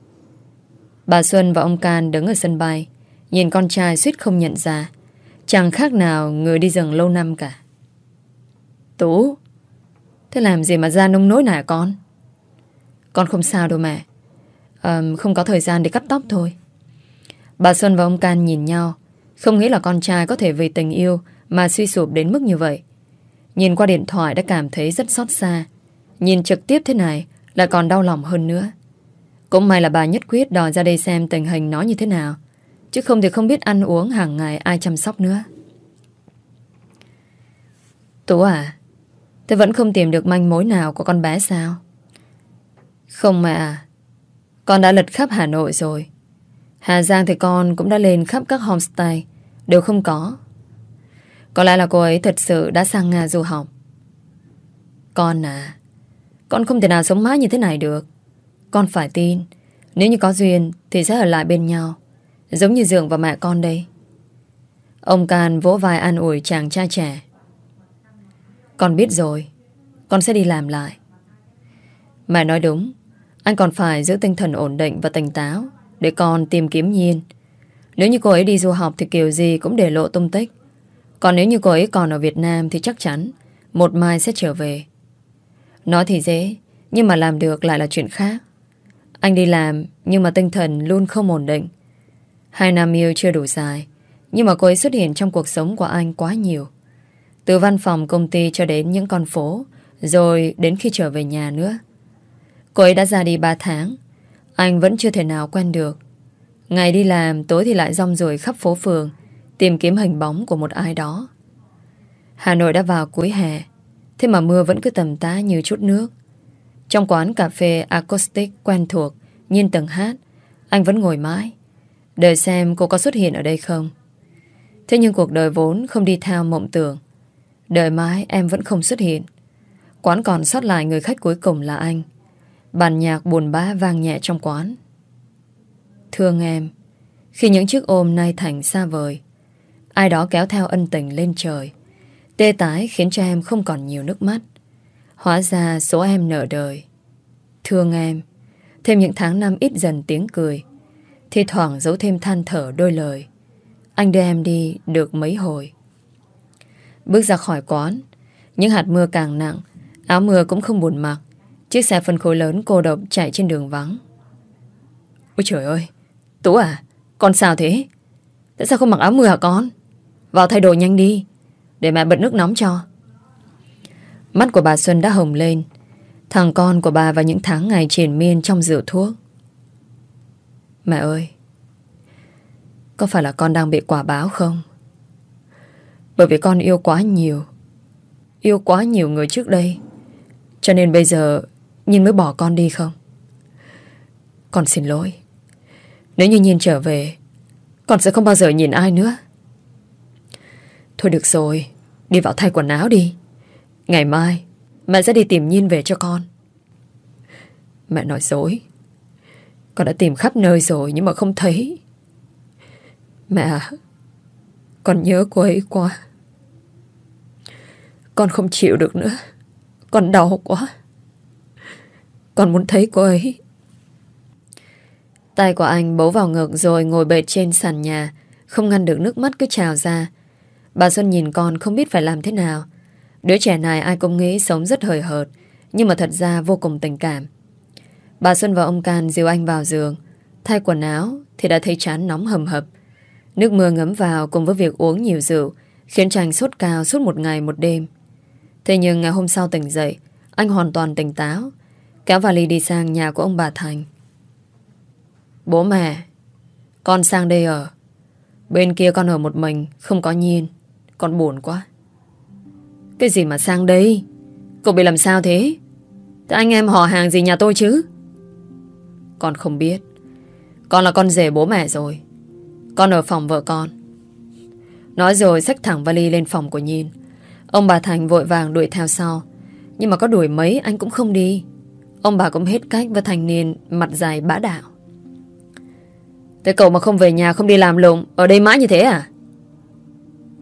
Bà Xuân và ông Can đứng ở sân bay Nhìn con trai suýt không nhận ra. Chẳng khác nào người đi rừng lâu năm cả. Tú Thế làm gì mà ra nông nối này con? Con không sao đâu mẹ. À, Không có thời gian để cắt tóc thôi. Bà Xuân và ông Can nhìn nhau. Không nghĩ là con trai có thể vì tình yêu Mà suy sụp đến mức như vậy. Nhìn qua điện thoại đã cảm thấy rất xót xa. Nhìn trực tiếp thế này là còn đau lòng hơn nữa. Cũng may là bà nhất quyết đòi ra đây xem tình hình nó như thế nào, Chứ không thì không biết ăn uống hàng ngày ai chăm sóc nữa. Tú à Thế vẫn không tìm được manh mối nào của con bé sao? Không mẹ à Con đã lật khắp Hà Nội rồi. Hà Giang thì con cũng đã lên khắp các homestay, Đều không có. Có lẽ là cô ấy thật sự đã sang Nga du học. Con à con không thể nào sống mãi như thế này được. Con phải tin, Nếu như có duyên Thì sẽ ở lại bên nhau, Giống như Dượng và mẹ con đây. Ông Can vỗ vai an ủi chàng trai trẻ. Con biết rồi, Con sẽ đi làm lại. Mẹ nói đúng, Anh còn phải giữ tinh thần ổn định và tỉnh táo Để con tìm kiếm Nhiên. Nếu như cô ấy đi du học Thì kiểu gì cũng để lộ tung tích. Còn nếu như cô ấy còn ở Việt Nam Thì chắc chắn Một mai sẽ trở về. Nói thì dễ, Nhưng mà làm được lại là chuyện khác. Anh đi làm, Nhưng mà tinh thần luôn không ổn định. Hai năm yêu chưa đủ dài, Nhưng mà cô ấy xuất hiện trong cuộc sống của anh quá nhiều. Từ văn phòng công ty cho đến những con phố, Rồi đến khi trở về nhà nữa. Cô ấy đã ra đi 3 tháng, Anh vẫn chưa thể nào quen được. Ngày đi làm, tối thì lại rong ruổi khắp phố phường, Tìm kiếm hình bóng của một ai đó. Hà Nội đã vào cuối hè Thế mà mưa vẫn cứ tầm tá như chút nước. Trong quán cà phê acoustic quen thuộc, Nhìn tầng hát, Anh vẫn ngồi mãi Đợi xem cô có xuất hiện ở đây không. Thế nhưng cuộc đời vốn không đi theo mộng tưởng Đợi mãi em vẫn không xuất hiện. Quán còn sót lại người khách cuối cùng là anh. Bàn nhạc buồn bã vang nhẹ trong quán. Thương em, Khi những chiếc ôm nay thành xa vời, Ai đó kéo theo ân tình lên trời. Tê tái khiến cho em không còn nhiều nước mắt. Hóa ra số em nợ đời. Thương em, Thêm những tháng năm ít dần tiếng cười thì thoảng giấu thêm than thở đôi lời. Anh đưa em đi được mấy hồi? Bước ra khỏi quán, Những hạt mưa càng nặng, Áo mưa cũng không buồn mặc. Chiếc xe phân khối lớn cô độc chạy trên đường vắng. Ôi trời ơi, Tú à Con sao thế? Tại sao không mặc áo mưa hả con? Vào thay đồ nhanh đi. Để mẹ bật nước nóng cho. Mắt của bà Xuân đã hồng lên. Thằng con của bà vào những tháng ngày triển miên trong rượu thuốc. Mẹ ơi, Có phải là con đang bị quả báo không? Bởi vì con yêu quá nhiều, Yêu quá nhiều người trước đây. Cho nên bây giờ Nhìn mới bỏ con đi không? Con xin lỗi. Nếu như nhìn trở về, Con sẽ không bao giờ nhìn ai nữa. Thôi được rồi Đi vào thay quần áo đi Ngày mai Mẹ sẽ đi tìm Nhiên về cho con Mẹ nói dối con đã tìm khắp nơi rồi nhưng mà không thấy. Mẹ à, con nhớ cô ấy quá. Con không chịu được nữa. Con đau quá. Con muốn thấy cô ấy. Tay của anh bấu vào ngực rồi ngồi bệt trên sàn nhà, không ngăn được nước mắt cứ trào ra. Bà Xuân nhìn con không biết phải làm thế nào. Đứa trẻ này ai cũng nghĩ sống rất hời hợt, nhưng mà thật ra vô cùng tình cảm. Bà Xuân và ông Can dìu anh vào giường Thay quần áo Thì đã thấy chán nóng hầm hập. Nước mưa ngấm vào cùng với việc uống nhiều rượu Khiến chàng sốt cao suốt một ngày một đêm. Thế nhưng ngày hôm sau tỉnh dậy Anh hoàn toàn tỉnh táo Kéo vali đi sang nhà của ông bà Thành. Bố mẹ Con sang đây ở. Bên kia con ở một mình Không có nhiên. Con buồn quá. Cái gì mà sang đây? Cậu bị làm sao thế? Thế anh em họ hàng gì nhà tôi chứ? Con không biết. Con là con rể bố mẹ rồi. Con ở phòng vợ con. Nói rồi xách thẳng vali lên phòng của Nhìn. Ông bà Thành vội vàng đuổi theo sau. Nhưng mà có đuổi mấy, anh cũng không đi. Ông bà cũng hết cách với thành niên Mặt dài bã đạo. Thế cậu mà không về nhà, không đi làm lụng, Ở đây mãi như thế à?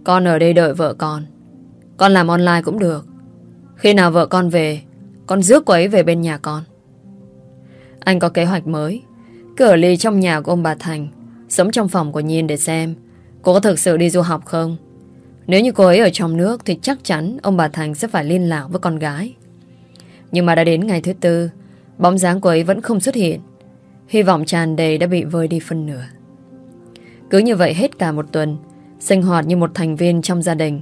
Con ở đây đợi vợ con. Con làm online cũng được. Khi nào vợ con về, Con rước cô ấy về bên nhà con. Anh có kế hoạch mới. Cứ ở ly trong nhà của ông bà Thành, Sống trong phòng của Nhiên để xem Cô có thực sự đi du học không. Nếu như cô ấy ở trong nước Thì chắc chắn ông bà Thành sẽ phải liên lạc với con gái. Nhưng mà đã đến ngày thứ tư, Bóng dáng cô ấy vẫn không xuất hiện. Hy vọng tràn đầy đã bị vơi đi phân nửa. Cứ như vậy hết cả một tuần Sinh hoạt như một thành viên trong gia đình.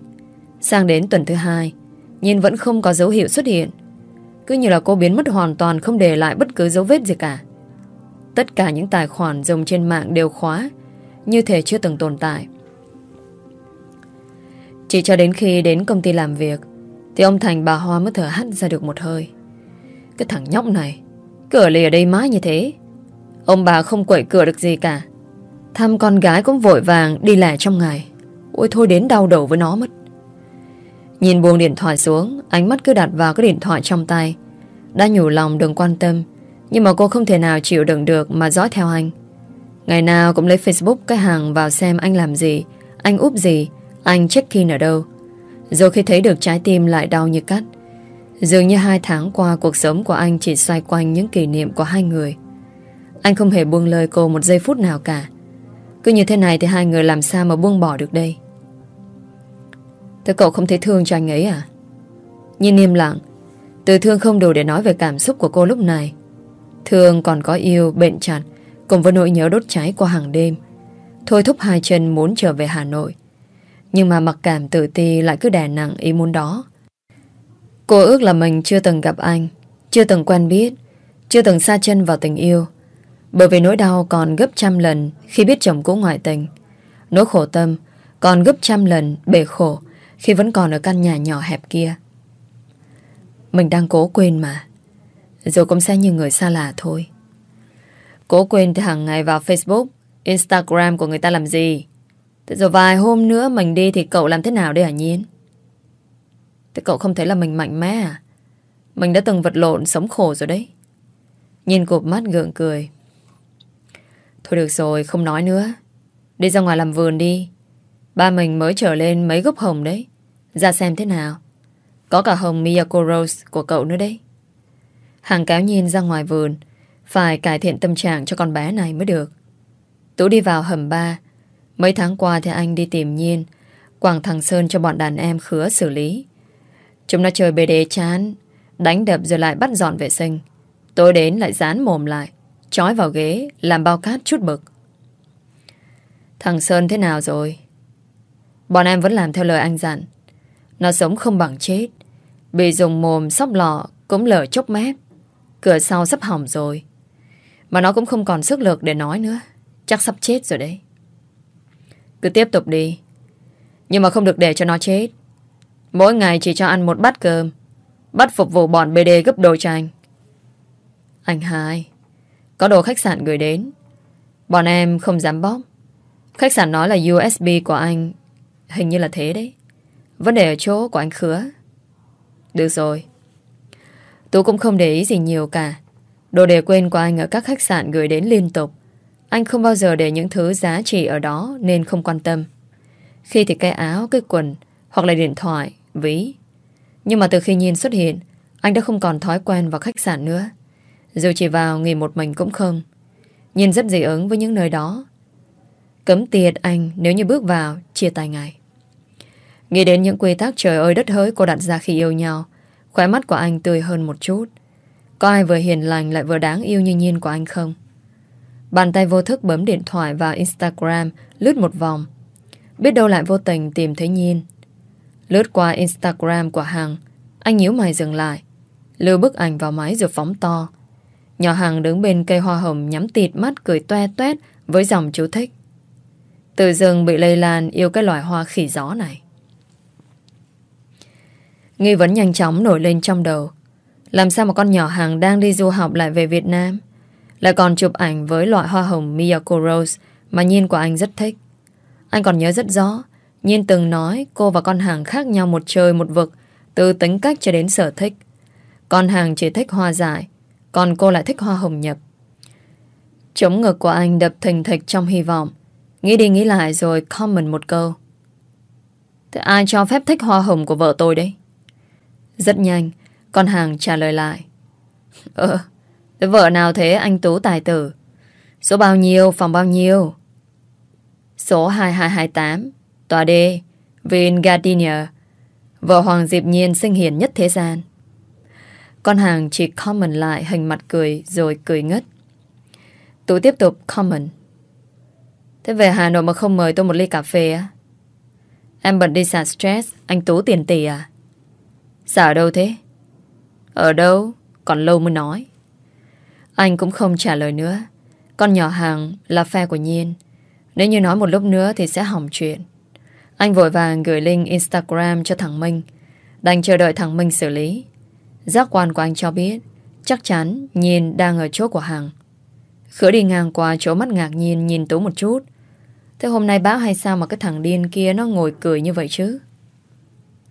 Sang đến tuần thứ hai Nhiên vẫn không có dấu hiệu xuất hiện. Cứ như là cô biến mất hoàn toàn Không để lại bất cứ dấu vết gì cả. Tất cả những tài khoản dùng trên mạng đều khóa, Như thể chưa từng tồn tại. Chỉ cho đến khi đến công ty làm việc, Thì ông Thành bà Hoa mới thở hắt ra được một hơi. Cái thằng nhóc này Cửa lì ở đây mãi như thế. Ông bà không quậy cửa được gì cả. Thăm con gái cũng vội vàng đi lẻ trong ngày. Ôi thôi đến đau đầu với nó mất. Nhìn buông điện thoại xuống, Ánh mắt cứ đặt vào cái điện thoại trong tay. Đã nhủ lòng đừng quan tâm, Nhưng mà cô không thể nào chịu đựng được Mà dõi theo anh. Ngày nào cũng lấy Facebook cái hàng vào xem anh làm gì, Anh úp gì, Anh check-in ở đâu. Rồi khi thấy được trái tim lại đau như cắt, Dường như hai tháng qua Cuộc sống của anh chỉ xoay quanh những kỷ niệm của hai người. Anh không hề buông lời cô một giây phút nào cả. Cứ như thế này thì hai người làm sao mà buông bỏ được đây? Thế cậu không thấy thương cho anh ấy à? Nhìn im lặng Từ thương không đủ để nói về cảm xúc của cô lúc này. Thương còn có yêu, bệnh chặt Cùng với nỗi nhớ đốt cháy qua hàng đêm. Thôi thúc hai chân muốn trở về Hà Nội. Nhưng mà mặc cảm tự ti lại cứ đè nặng ý muốn đó. Cô ước là mình chưa từng gặp anh Chưa từng quen biết Chưa từng xa chân vào tình yêu. Bởi vì nỗi đau còn gấp trăm lần Khi biết chồng cũ ngoại tình Nỗi khổ tâm còn gấp trăm lần bể khổ khi vẫn còn ở căn nhà nhỏ hẹp kia. Mình đang cố quên mà. Rồi cũng sẽ như người xa lạ thôi. Cố quên thì hàng ngày vào Facebook, Instagram của người ta làm gì? Thế rồi vài hôm nữa mình đi thì cậu làm thế nào đây hả Nhiên? Thế cậu không thấy là mình mạnh mẽ à? Mình đã từng vật lộn sống khổ rồi đấy. Nhìn cụp mắt gượng cười. Thôi được rồi, không nói nữa. Đi ra ngoài làm vườn đi. Ba mình mới trở lên mấy gốc hồng đấy. Ra xem thế nào. Có cả hồng Miyako Rose của cậu nữa đấy. Hàng cáo nhìn ra ngoài vườn Phải cải thiện tâm trạng cho con bé này mới được. Tú đi vào hầm ba. Mấy tháng qua thì anh đi tìm Nhiên Quảng thằng Sơn cho bọn đàn em khứa xử lý. Chúng nó chơi bê đế chán Đánh đập rồi lại bắt dọn vệ sinh. Tối đến lại dán mồm lại. Chói vào ghế, Làm bao cát chút bực. Thằng Sơn thế nào rồi? Bọn em vẫn làm theo lời anh dặn. Nó sống không bằng chết. Bị dùng mồm sóc lọ Cũng lở chốc mép. Cửa sau sắp hỏng rồi. Mà nó cũng không còn sức lực để nói nữa. Chắc sắp chết rồi đấy. Cứ tiếp tục đi. Nhưng mà không được để cho nó chết. Mỗi ngày chỉ cho ăn một bát cơm. Bắt phục vụ bọn BD gấp đồ cho anh. Anh hai. Có đồ khách sạn gửi đến. Bọn em không dám bóp. Khách sạn nói là USB của anh. Hình như là thế đấy. Vấn đề ở chỗ của anh Khứa. Được rồi. Tú cũng không để ý gì nhiều cả. Đồ để quên của anh ở các khách sạn gửi đến liên tục. Anh không bao giờ để những thứ giá trị ở đó Nên không quan tâm. Khi thì cái áo, cái quần Hoặc là điện thoại, ví. Nhưng mà từ khi nhìn xuất hiện Anh đã không còn thói quen vào khách sạn nữa. Dù chỉ vào nghỉ một mình cũng không. Nhìn rất dị ứng với những nơi đó. Cấm tiệt anh, nếu như bước vào, Chia tay ngài. Nghĩ đến những quy tắc trời ơi đất hỡi cô đặt ra khi yêu nhau, Khóe mắt của anh tươi hơn một chút. Có ai vừa hiền lành lại vừa đáng yêu như nhiên của anh không? Bàn tay vô thức bấm điện thoại vào Instagram, Lướt một vòng. Biết đâu lại vô tình tìm thấy nhiên. Lướt qua Instagram của Hằng, Anh nhíu mày dừng lại. Lưu bức ảnh vào máy rồi phóng to. Nhỏ hàng đứng bên cây hoa hồng Nhắm tịt mắt cười toe toét Với dòng chú thích. Từ rừng bị lây lan yêu cái loài hoa khỉ gió này. Nghi vấn nhanh chóng nổi lên trong đầu. Làm sao mà con nhỏ hàng đang đi du học lại về Việt Nam? Lại còn chụp ảnh với loại hoa hồng Miyako Rose Mà Nhiên của anh rất thích. Anh còn nhớ rất rõ, Nhiên từng nói cô và con hàng khác nhau một trời một vực, Từ tính cách cho đến sở thích. Con hàng chỉ thích hoa dại còn cô lại thích hoa hồng nhập Chống ngực của anh đập thình thịch trong hy vọng Nghĩ đi nghĩ lại rồi comment một câu Thế ai cho phép thích hoa hồng của vợ tôi đấy rất nhanh, con hàng trả lời lại. Ờ, vợ nào thế anh Tú tài tử? Số bao nhiêu, phòng bao nhiêu? Số 2228, tòa D, Vin Gardenia, vợ Hoàng Diệp Nhiên sinh hiền nhất thế gian. Con hàng chỉ comment lại hình mặt cười rồi cười ngất. Tú tiếp tục comment. Thế về Hà Nội mà không mời tôi một ly cà phê á? Em bận đi xả stress, anh Tú tiền tỷ à? Xả ở đâu thế? Ở đâu? Còn lâu mới nói. Anh cũng không trả lời nữa. Con nhỏ hàng là phe của Nhiên. Nếu như nói một lúc nữa thì sẽ hỏng chuyện. Anh vội vàng gửi link Instagram cho thằng Minh. Đành chờ đợi thằng Minh xử lý. Giác quan của anh cho biết chắc chắn nhìn đang ở chỗ của Hằng. Khứa đi ngang qua chỗ mắt ngạc nhiên nhìn Tú một chút. Thế hôm nay báo hay sao mà cái thằng điên kia nó ngồi cười như vậy chứ?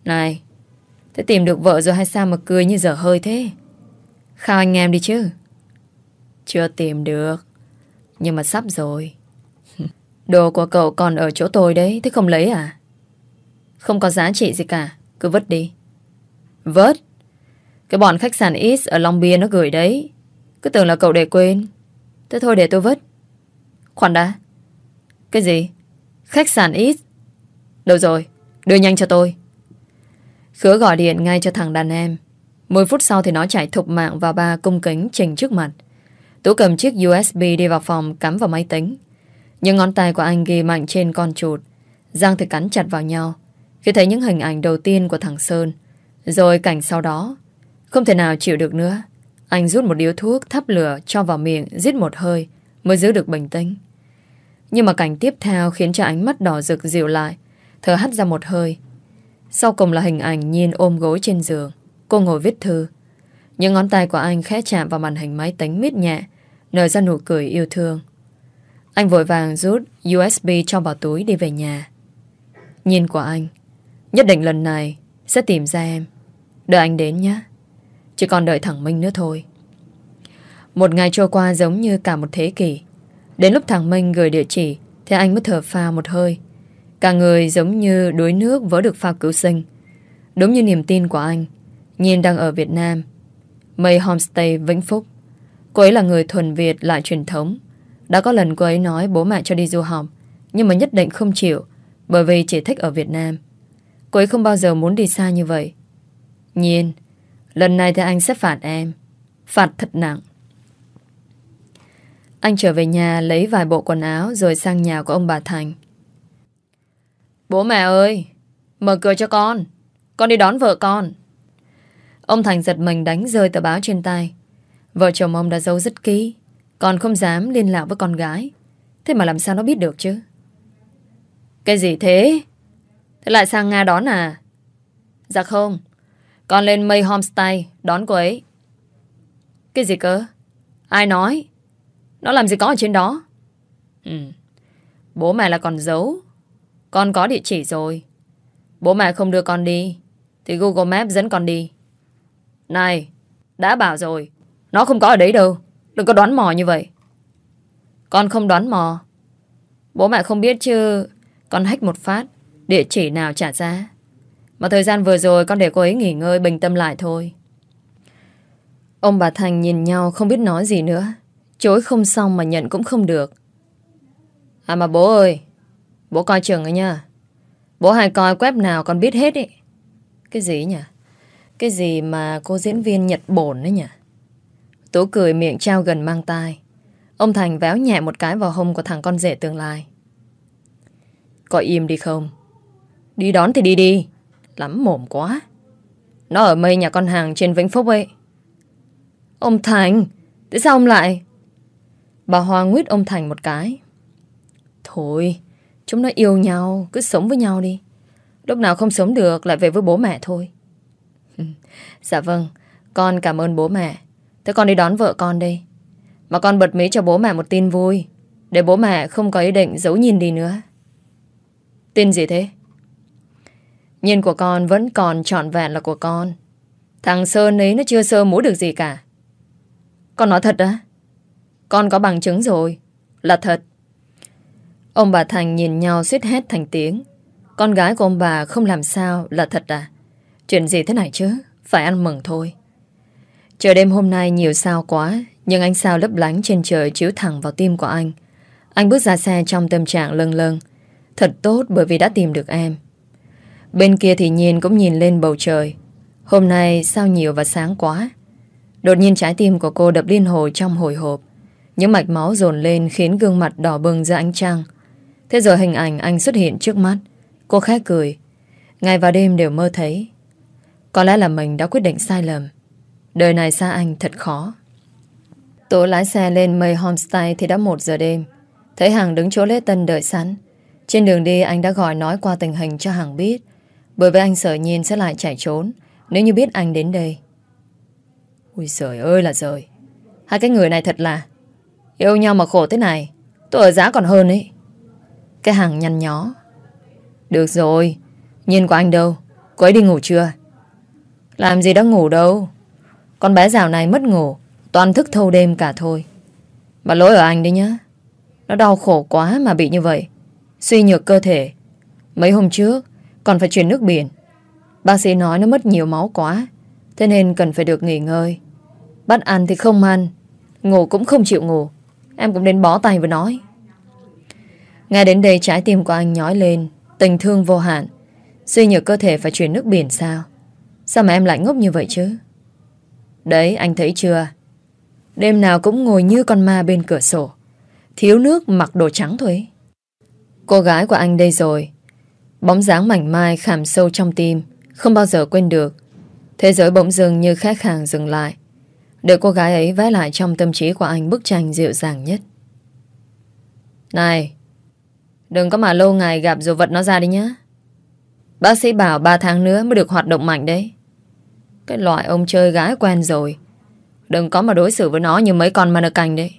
Này, thế tìm được vợ rồi hay sao mà cười như dở hơi thế? Khao anh em đi chứ. Chưa tìm được. Nhưng mà sắp rồi. Đồ của cậu còn ở chỗ tôi đấy, thế không lấy à? Không có giá trị gì cả, cứ vứt đi. Vứt? Cái bọn khách sạn X ở Long Biên nó gửi đấy. Cứ tưởng là cậu để quên. Thế thôi để tôi vứt. Khoan đã. Cái gì? Khách sạn X? Đâu rồi? Đưa nhanh cho tôi. Khứa gọi điện ngay cho thằng đàn em. 10 phút sau thì nó chạy thục mạng vào ba cung kính trình trước mặt. Tú cầm chiếc USB đi vào phòng cắm vào máy tính. những ngón tay của anh ghi mạnh trên con chuột. Giang thì cắn chặt vào nhau. Khi thấy những hình ảnh đầu tiên của thằng Sơn. Rồi cảnh sau đó. Không thể nào chịu được nữa. Anh rút một điếu thuốc thắp lửa cho vào miệng giết một hơi mới giữ được bình tĩnh. Nhưng mà cảnh tiếp theo khiến cho ánh mắt đỏ rực dịu lại. Thở hắt ra một hơi. Sau cùng là hình ảnh nhìn ôm gối trên giường. Cô ngồi viết thư. Những ngón tay của anh khẽ chạm vào màn hình máy tính mít nhẹ, nở ra nụ cười yêu thương. Anh vội vàng rút USB cho vào túi đi về nhà. Nhìn của anh, nhất định lần này sẽ tìm ra em. Đợi anh đến nhé. Chỉ còn đợi thằng Minh nữa thôi. Một ngày trôi qua giống như cả một thế kỷ. Đến lúc thằng Minh gửi địa chỉ thì anh mới thở pha một hơi. Cả người giống như đuối nước vỡ được phao cứu sinh. Đúng như niềm tin của anh. Nhiên đang ở Việt Nam. Mây Homestay Vĩnh Phúc. Cô ấy là người thuần Việt lại truyền thống. Đã có lần cô ấy nói bố mẹ cho đi du học. Nhưng mà nhất định không chịu. Bởi vì chỉ thích ở Việt Nam. Cô ấy không bao giờ muốn đi xa như vậy. Nhiên, lần này thì anh sẽ phạt em. Phạt thật nặng. Anh trở về nhà lấy vài bộ quần áo rồi sang nhà của ông bà Thành. Bố mẹ ơi, mở cửa cho con. Con đi đón vợ con. Ông Thành giật mình đánh rơi tờ báo trên tay. Vợ chồng ông đã giấu rất kỹ. Còn không dám liên lạc với con gái. Thế mà làm sao nó biết được chứ? Cái gì thế? Thế lại sang Nga đón à? Dạ không. Con lên Mây Homestay đón cô ấy. Cái gì cơ? Ai nói? Nó làm gì có ở trên đó? Ừ. Bố mẹ là còn giấu. Con có địa chỉ rồi. Bố mẹ không đưa con đi. Thì Google Maps dẫn con đi. Này, đã bảo rồi. Nó không có ở đấy đâu. Đừng có đoán mò như vậy. Con không đoán mò. Bố mẹ không biết chứ. Con hách một phát. Địa chỉ nào trả ra. Mà thời gian vừa rồi con để cô ấy nghỉ ngơi bình tâm lại thôi. Ông bà Thành nhìn nhau không biết nói gì nữa. Chối không xong mà nhận cũng không được. À mà bố ơi, bố coi chừng rồi nha. Bố hay coi web nào con biết hết ý. Cái gì nhỉ? Cái gì mà cô diễn viên Nhật Bổn đấy nhỉ? Tú cười miệng trao gần mang tai. Ông Thành véo nhẹ một cái vào hông của thằng con rể tương lai. Có im đi không? Đi đón thì đi đi. Lắm mồm quá. Nó ở mây nhà con hàng trên Vĩnh Phúc ấy. Ông Thành, tại sao ông lại... Bà Hoa nguyết ông Thành một cái. Thôi, chúng nó yêu nhau, cứ sống với nhau đi. Lúc nào không sống được lại về với bố mẹ thôi. dạ vâng, con cảm ơn bố mẹ. Thế con đi đón vợ con đây. Mà con bật mí cho bố mẹ một tin vui. Để bố mẹ không có ý định giấu nhìn đi nữa. Tin gì thế? Nhìn của con vẫn còn trọn vẹn là của con. Thằng Sơn ấy nó chưa sơ múa được gì cả. Con nói thật á? Con có bằng chứng rồi. Là thật. Ông bà Thành nhìn nhau suýt hét thành tiếng. Con gái của ông bà không làm sao là thật à? Chuyện gì thế này chứ? Phải ăn mừng thôi. Trời đêm hôm nay nhiều sao quá, Nhưng ánh sao lấp lánh trên trời chiếu thẳng vào tim của anh Anh bước ra xe trong tâm trạng lâng lâng Thật tốt bởi vì đã tìm được em Bên kia thì nhìn cũng nhìn lên bầu trời. Hôm nay sao nhiều và sáng quá. Đột nhiên trái tim của cô đập liên hồi trong hồi hộp. Những mạch máu dồn lên khiến gương mặt đỏ bừng ra ánh trăng. Thế rồi hình ảnh anh xuất hiện trước mắt. Cô khẽ cười. Ngày và đêm đều mơ thấy. Có lẽ là mình đã quyết định sai lầm. Đời này xa anh thật khó. Tổ lái xe lên mây homestay Thì đã một giờ đêm. Thấy Hằng đứng chỗ lễ tân đợi sẵn. Trên đường đi anh đã gọi nói qua tình hình cho Hằng biết. Bởi vì anh sợ nhiên sẽ lại chạy trốn. Nếu như biết anh đến đây. Ui trời ơi là trời Hai cái người này thật là Yêu nhau mà khổ thế này. Tôi ở giá còn hơn ấy. Cái hàng nhăn nhó. Được rồi. Nhìn của anh đâu? Cô ấy đi ngủ chưa? Làm gì đã ngủ đâu. Con bé rào này mất ngủ. Toàn thức thâu đêm cả thôi. Mà lỗi ở anh đấy nhá. Nó đau khổ quá mà bị như vậy. Suy nhược cơ thể. Mấy hôm trước còn phải chuyển nước biển. Bác sĩ nói nó mất nhiều máu quá, Thế nên cần phải được nghỉ ngơi. Bắt ăn thì không ăn, Ngủ cũng không chịu ngủ. Em cũng đến bó tay với nói. Nghe đến đây trái tim của anh nhói lên, Tình thương vô hạn. Suy nhược cơ thể phải chuyển nước biển sao? Sao mà em lại ngốc như vậy chứ? Đấy, anh thấy chưa? Đêm nào cũng ngồi như con ma bên cửa sổ. Thiếu nước mặc đồ trắng thôi. Cô gái của anh đây rồi Bóng dáng mảnh mai khảm sâu trong tim, Không bao giờ quên được. Thế giới bỗng dưng như khách khàng dừng lại. Để cô gái ấy vẽ lại trong tâm trí của anh Bức tranh dịu dàng nhất. Này, Đừng có mà lâu ngày gặp rồi vật nó ra đi nhá. Bác sĩ bảo 3 tháng nữa mới được hoạt động mạnh đấy. Cái loại ông chơi gái quen rồi. Đừng có mà đối xử với nó như mấy con ma cành đấy.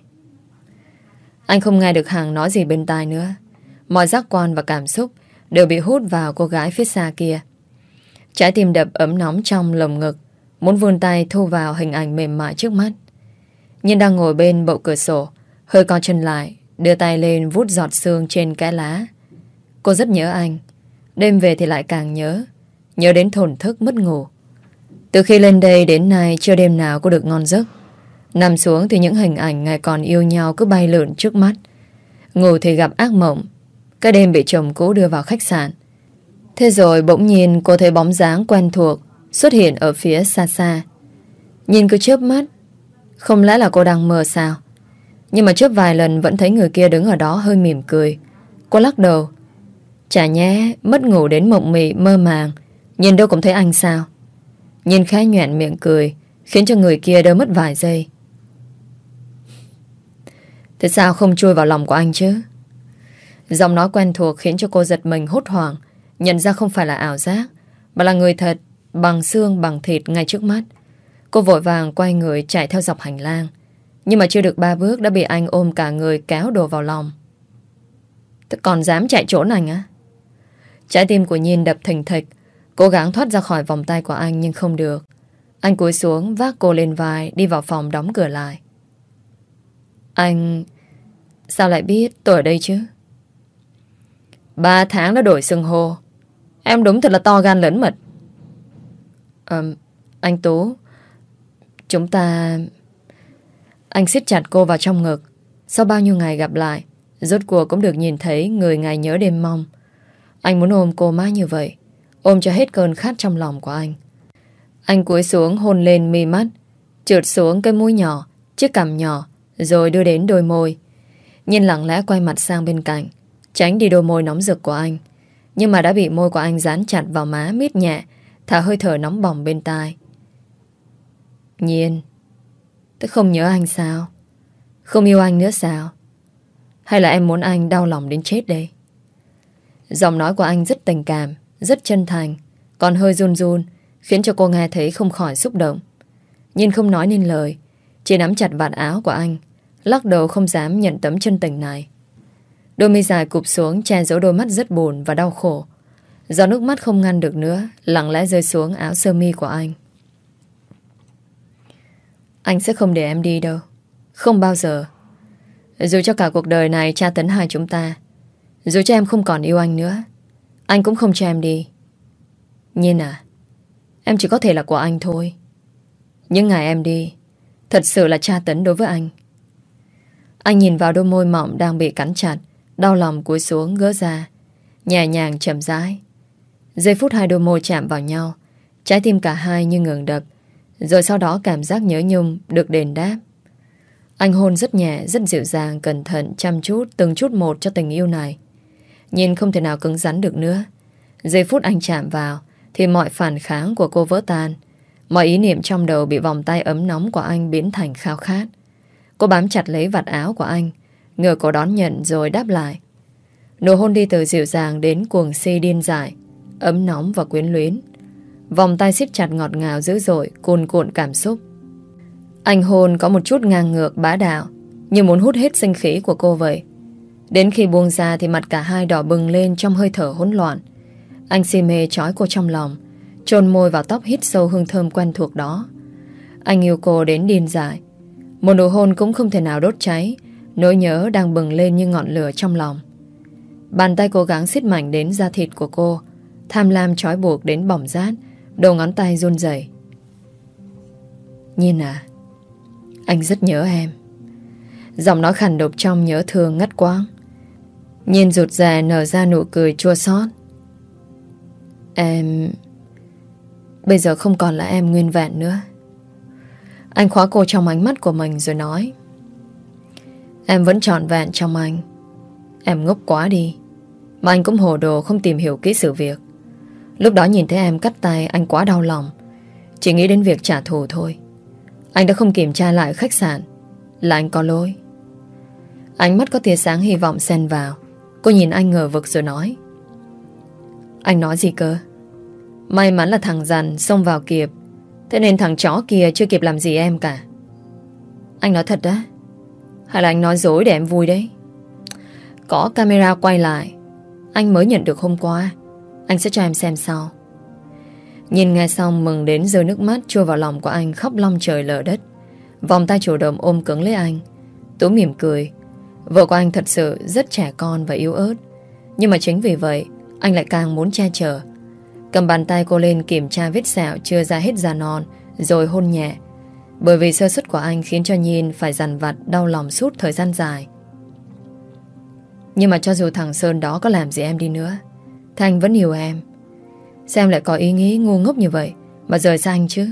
Anh không nghe được hàng nói gì bên tai nữa. Mọi giác quan và cảm xúc Đều bị hút vào cô gái phía xa kia. Trái tim đập ấm nóng trong lồng ngực, Muốn vươn tay thu vào hình ảnh mềm mại trước mắt. Nhưng đang ngồi bên bậu cửa sổ, Hơi co chân lại, Đưa tay lên vút giọt xương trên cái lá. Cô rất nhớ anh. Đêm về thì lại càng nhớ Nhớ đến thổn thức mất ngủ. Từ khi lên đây đến nay Chưa đêm nào cô được ngon giấc. Nằm xuống thì những hình ảnh ngày còn yêu nhau Cứ bay lượn trước mắt. Ngủ thì gặp ác mộng cái đêm bị chồng cũ đưa vào khách sạn. Thế rồi bỗng nhiên cô thấy bóng dáng quen thuộc Xuất hiện ở phía xa xa. Nhìn cứ chớp mắt, Không lẽ là cô đang mơ sao? Nhưng mà chớp vài lần vẫn thấy người kia đứng ở đó hơi mỉm cười. Cô lắc đầu. Chả nhé Mất ngủ đến mộng mị, mơ màng, Nhìn đâu cũng thấy anh sao? Nhìn khá nhoẹn miệng cười, Khiến cho người kia đỡ mất vài giây. Thế sao không chui vào lòng của anh chứ? Giọng nói quen thuộc khiến cho cô giật mình hốt hoảng. Nhận ra không phải là ảo giác, Mà là người thật, Bằng xương, bằng thịt ngay trước mắt. Cô vội vàng quay người chạy theo dọc hành lang. Nhưng mà chưa được ba bước Đã bị anh ôm cả người kéo đồ vào lòng. Thế còn dám chạy chỗ này á Trái tim của Nhiên đập thình thịch. Cố gắng thoát ra khỏi vòng tay của anh Nhưng không được. Anh cúi xuống, vác cô lên vai, Đi vào phòng đóng cửa lại. Anh, Sao lại biết tôi ở đây chứ? Ba tháng đã đổi xưng hô. Em đúng thật là to gan lớn mật. À, Anh Tú Chúng ta Anh siết chặt cô vào trong ngực. Sau bao nhiêu ngày gặp lại Rốt cuộc cũng được nhìn thấy người ngày nhớ đêm mong. Anh muốn ôm cô mãi như vậy Ôm cho hết cơn khát trong lòng của anh. Anh cúi xuống hôn lên mi mắt Trượt xuống cái mũi nhỏ Chiếc cằm nhỏ Rồi đưa đến đôi môi. Nhìn lặng lẽ quay mặt sang bên cạnh Tránh đi đôi môi nóng rực của anh. Nhưng mà đã bị môi của anh dán chặt vào má, miết nhẹ, Thả hơi thở nóng bỏng bên tai. Nhiên, Tôi không nhớ anh sao? Không yêu anh nữa sao? Hay là em muốn anh đau lòng đến chết đây? Giọng nói của anh rất tình cảm, Rất chân thành, Còn hơi run run, Khiến cho cô nghe thấy không khỏi xúc động. Nhìn không nói nên lời, Chỉ nắm chặt vạt áo của anh, Lắc đầu không dám nhận tấm chân tình này. Đôi mi dài cụp xuống che giấu đôi mắt rất buồn và đau khổ. Do nước mắt không ngăn được nữa, lặng lẽ rơi xuống áo sơ mi của anh. Anh sẽ không để em đi đâu. Không bao giờ. Dù cho cả cuộc đời này tra tấn hai chúng ta, dù cho em không còn yêu anh nữa, anh cũng không cho em đi. Nhiên à, em chỉ có thể là của anh thôi. Những ngày em đi Thật sự là tra tấn đối với anh Anh nhìn vào đôi môi mỏng đang bị cắn chặt Đau lòng cúi xuống gỡ ra. Nhẹ nhàng chậm rãi. Giây phút hai đôi môi chạm vào nhau. Trái tim cả hai như ngừng đập. Rồi sau đó cảm giác nhớ nhung Được đền đáp. Anh hôn rất nhẹ, rất dịu dàng Cẩn thận, chăm chút, từng chút một cho tình yêu này. Nhìn không thể nào cứng rắn được nữa. Giây phút anh chạm vào Thì mọi phản kháng của cô vỡ tan. Mọi ý niệm trong đầu bị vòng tay ấm nóng của anh biến thành khao khát. Cô bám chặt lấy vạt áo của anh Ngờ có đón nhận rồi đáp lại. Nụ hôn đi từ dịu dàng đến cuồng si điên dại, Ấm nóng và quyến luyến. Vòng tay siết chặt ngọt ngào dữ dội, Cuồn cuộn cảm xúc. Anh hôn có một chút ngang ngược bá đạo, Như muốn hút hết sinh khí của cô vậy. Đến khi buông ra thì mặt cả hai đỏ bừng lên trong hơi thở hỗn loạn. Anh si mê trói cô trong lòng Trôn môi vào tóc hít sâu hương thơm quen thuộc đó. Anh yêu cô đến điên dại. Một nụ hôn cũng không thể nào đốt cháy Nỗi nhớ đang bừng lên như ngọn lửa trong lòng. Bàn tay cố gắng siết mạnh đến da thịt của cô. Tham lam trói buộc đến bỏng rát, Đầu ngón tay run rẩy. Nhiên à Anh rất nhớ em. Giọng nói khẳng đục trong nhớ thương ngắt quãng. Nhiên rụt rè nở ra nụ cười chua xót. Em... Bây giờ không còn là em nguyên vẹn nữa. Anh khóa cô trong ánh mắt của mình rồi nói. Em vẫn trọn vẹn trong anh. Em ngốc quá đi. Mà anh cũng hồ đồ không tìm hiểu kỹ sự việc. Lúc đó nhìn thấy em cắt tay, Anh quá đau lòng. Chỉ nghĩ đến việc trả thù thôi. Anh đã không kiểm tra lại khách sạn. Là anh có lỗi. Ánh mắt có tia sáng hy vọng xen vào. Cô nhìn anh ngờ vực rồi nói. Anh nói gì cơ? May mắn là thằng dằn xông vào kịp. Thế nên thằng chó kia chưa kịp làm gì em cả. Anh nói thật đó hay là anh nói dối để em vui đấy? Có camera quay lại. Anh mới nhận được hôm qua. Anh sẽ cho em xem sau. Nhìn nghe xong mừng đến rơi nước mắt Chua vào lòng của anh khóc long trời lở đất. Vòng tay chủ động ôm cứng lấy anh. Tú mỉm cười. Vợ của anh thật sự rất trẻ con và yếu ớt. Nhưng mà chính vì vậy Anh lại càng muốn che chở. Cầm bàn tay cô lên kiểm tra vết sẹo chưa ra hết da non, rồi hôn nhẹ. Bởi vì sơ suất của anh khiến cho Nhiên phải dằn vặt đau lòng suốt thời gian dài. Nhưng mà cho dù thằng Sơn đó có làm gì em đi nữa, Thanh vẫn yêu em. Xem lại có ý nghĩ ngu ngốc như vậy mà rời xa anh chứ.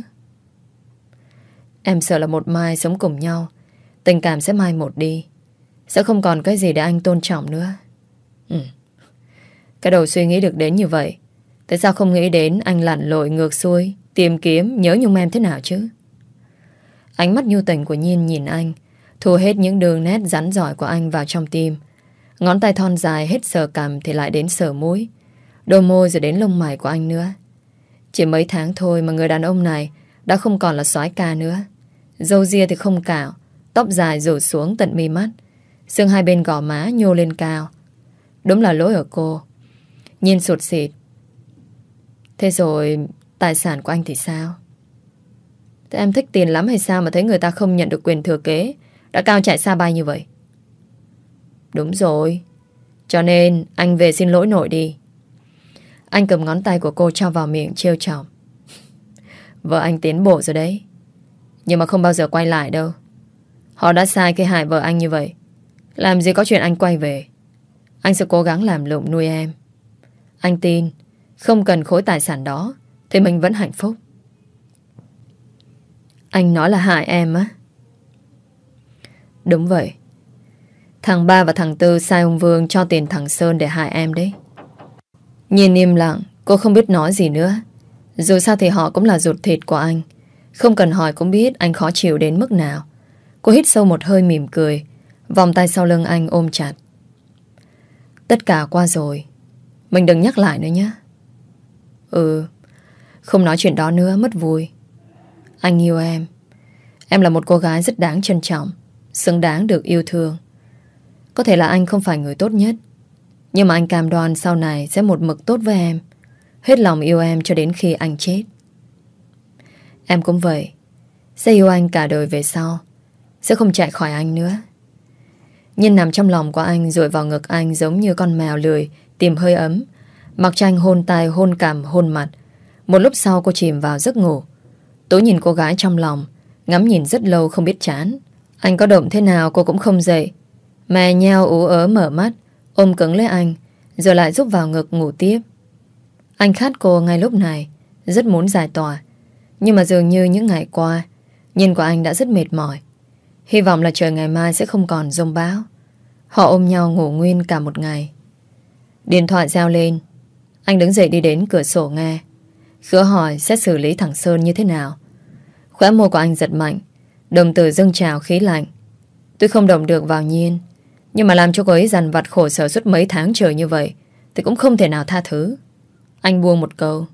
Em sợ là một mai sống cùng nhau, tình cảm sẽ mai một đi. Sẽ không còn cái gì để anh tôn trọng nữa. Ừ. Cái đầu suy nghĩ được đến như vậy Tại sao không nghĩ đến anh lặn lội ngược xuôi Tìm kiếm nhớ nhung em thế nào chứ Ánh mắt nhu tình của Nhiên nhìn anh, Thu hết những đường nét rắn giỏi của anh vào trong tim. Ngón tay thon dài hết sờ cằm Thì lại đến sờ mũi. Đôi môi rồi đến lông mày của anh nữa. Chỉ mấy tháng thôi mà người đàn ông này Đã không còn là soái ca nữa. Dâu ria thì không cạo, Tóc dài rủ xuống tận mi mắt. Xương hai bên gò má nhô lên cao. Đúng là lỗi ở cô. Nhiên sụt xịt. Thế rồi, tài sản của anh thì sao? Thế em thích tiền lắm hay sao mà thấy người ta không nhận được quyền thừa kế? Đã cao chạy xa bay như vậy. Đúng rồi. Cho nên, anh về xin lỗi nội đi. Anh cầm ngón tay của cô cho vào miệng trêu chọc. Vợ anh tiến bộ rồi đấy. Nhưng mà không bao giờ quay lại đâu. Họ đã sai khi hại vợ anh như vậy. Làm gì có chuyện anh quay về. Anh sẽ cố gắng làm lụng nuôi em. Anh tin, không cần khối tài sản đó, Thì mình vẫn hạnh phúc. Anh nói là hại em á. Đúng vậy. Thằng ba và thằng Tư sai ông Vương cho tiền thằng Sơn để hại em đấy. Nhìn im lặng, Cô không biết nói gì nữa. Dù sao thì họ cũng là ruột thịt của anh. Không cần hỏi cũng biết anh khó chịu đến mức nào. Cô hít sâu một hơi mỉm cười, Vòng tay sau lưng anh ôm chặt. Tất cả qua rồi. Mình đừng nhắc lại nữa nhé. Ừ Không nói chuyện đó nữa, mất vui. Anh yêu em. Em là một cô gái rất đáng trân trọng, Xứng đáng được yêu thương. Có thể là anh không phải người tốt nhất, Nhưng mà anh cam đoan sau này Sẽ một mực tốt với em, Hết lòng yêu em cho đến khi anh chết. Em cũng vậy, Sẽ yêu anh cả đời về sau, Sẽ không chạy khỏi anh nữa. Nhân nằm trong lòng của anh Rồi vào ngực anh giống như con mèo lười, Tìm hơi ấm, Mặc tranh hôn tay, hôn cằm hôn mặt. Một lúc sau cô chìm vào giấc ngủ Tố nhìn cô gái trong lòng, Ngắm nhìn rất lâu không biết chán. Anh có động thế nào cô cũng không dậy. Mè nheo ú ớ mở mắt, Ôm cứng lấy anh, Rồi lại giúp vào ngực ngủ tiếp. Anh khát cô ngay lúc này, Rất muốn giải tỏa. Nhưng mà dường như những ngày qua, Nhìn của anh đã rất mệt mỏi. Hy vọng là trời ngày mai sẽ không còn rông báo Họ ôm nhau ngủ nguyên cả một ngày. Điện thoại reo lên. Anh đứng dậy đi đến cửa sổ nghe. Khứa hỏi sẽ xử lý thằng Sơn như thế nào. Khóe môi của anh giật mạnh, Đồng tử dâng trào khí lạnh. Tôi không động được vào nhiên, Nhưng mà làm cho cô ấy dằn vặt khổ sở suốt mấy tháng trời như vậy Thì cũng không thể nào tha thứ. Anh buông một câu.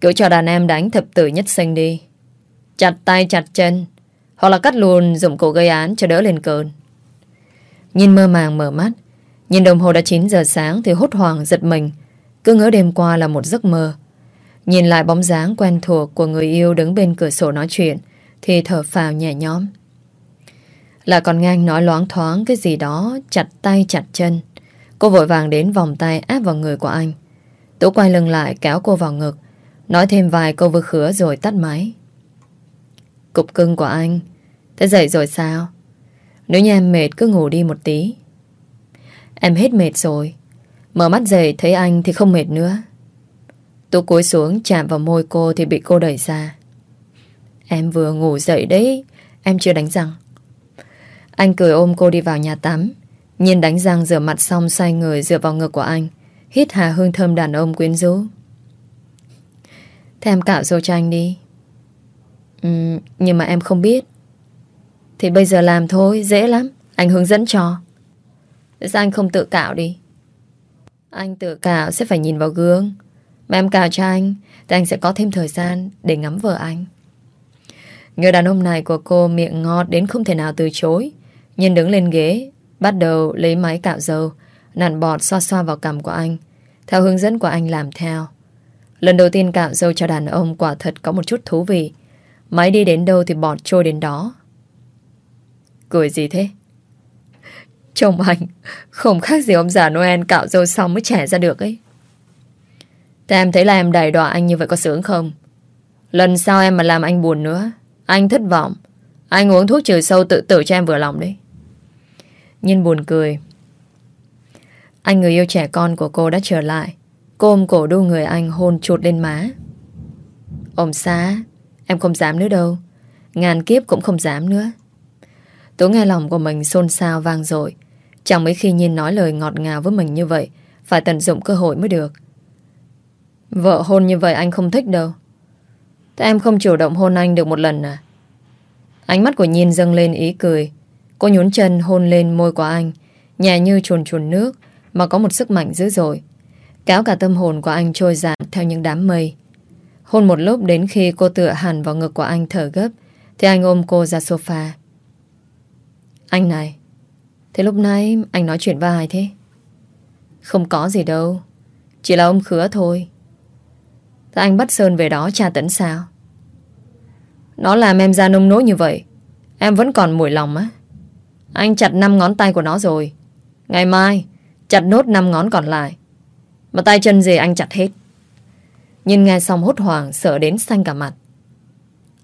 Cứ cho đàn em đánh thập tử nhất sinh đi. Chặt tay chặt chân, Hoặc là cắt luôn dụng cụ gây án cho đỡ lên cơn. Nhìn mơ màng mở mắt, Nhìn đồng hồ đã 9 giờ sáng Thì hốt hoảng giật mình. Cứ ngỡ đêm qua là một giấc mơ Nhìn lại bóng dáng quen thuộc Của người yêu đứng bên cửa sổ nói chuyện, Thì thở phào nhẹ nhõm. Là còn ngang nói loáng thoáng Cái gì đó, chặt tay chặt chân. Cô vội vàng đến vòng tay áp vào người của anh. Tú quay lưng lại kéo cô vào ngực, Nói thêm vài câu vừa khứa rồi tắt máy. Cục cưng của anh, Thế dậy rồi sao? Nếu như em mệt cứ ngủ đi một tí. Em hết mệt rồi. Mở mắt dậy thấy anh thì không mệt nữa tôi cúi xuống chạm vào môi cô Thì bị cô đẩy ra. Em vừa ngủ dậy đấy Em chưa đánh răng. Anh cười ôm cô đi vào nhà tắm. Nhìn đánh răng rửa mặt xong xoay người dựa vào ngực của anh Hít hà hương thơm đàn ông quyến rũ. Thế em cạo dâu cho anh đi. Ừ, nhưng mà em không biết. Thì bây giờ làm thôi Dễ lắm. Anh hướng dẫn cho. Sao anh không tự cạo đi. Anh tự cạo sẽ phải nhìn vào gương. Mà em cào cho anh, Thì anh sẽ có thêm thời gian để ngắm vợ anh. Người đàn ông này của cô miệng ngọt đến không thể nào từ chối. Nhìn đứng lên ghế, Bắt đầu lấy máy cạo dầu, Nặn bọt xoa xoa vào cằm của anh, Theo hướng dẫn của anh làm theo. Lần đầu tiên cạo dâu cho đàn ông quả thật có một chút thú vị. Máy đi đến đâu thì bọt trôi đến đó. Cười gì thế? Chồng anh, Không khác gì ông già Noel cạo dâu xong mới trẻ ra được ấy. Thế em thấy là em đầy đọa anh như vậy có sướng không? Lần sau em mà làm anh buồn nữa, Anh thất vọng. Anh uống thuốc trừ sâu tự tử cho em vừa lòng đấy. Nhân buồn cười. Anh người yêu trẻ con của cô đã trở lại. Cô ôm cổ đu người anh hôn chuột lên má. Ông xá, Em không dám nữa đâu. Ngàn kiếp cũng không dám nữa. Tú nghe lòng của mình xôn xao vang dội. Chẳng mấy khi nhìn nói lời ngọt ngào với mình như vậy, Phải tận dụng cơ hội mới được. Vợ hôn như vậy anh không thích đâu. Thế em không chủ động hôn anh được một lần à? Ánh mắt của Nhiên dâng lên ý cười. Cô nhún chân hôn lên môi của anh, Nhẹ như chuồn chuồn nước, Mà có một sức mạnh dữ dội. Kéo cả tâm hồn của anh trôi dạt theo những đám mây. Hôn một lúc đến khi cô tựa hẳn vào ngực của anh thở gấp, Thì anh ôm cô ra sofa. Anh này, Thế lúc nãy anh nói chuyện với ai thế? Không có gì đâu, Chỉ là ông khứa thôi. Thế anh bắt Sơn về đó tra tấn sao? Nó làm em ra nông nỗi như vậy, Em vẫn còn mùi lòng á. Anh chặt 5 ngón tay của nó rồi. Ngày mai, Chặt nốt 5 ngón còn lại. Mà tay chân gì anh chặt hết. Nhìn nghe xong hốt hoảng, Sợ đến xanh cả mặt.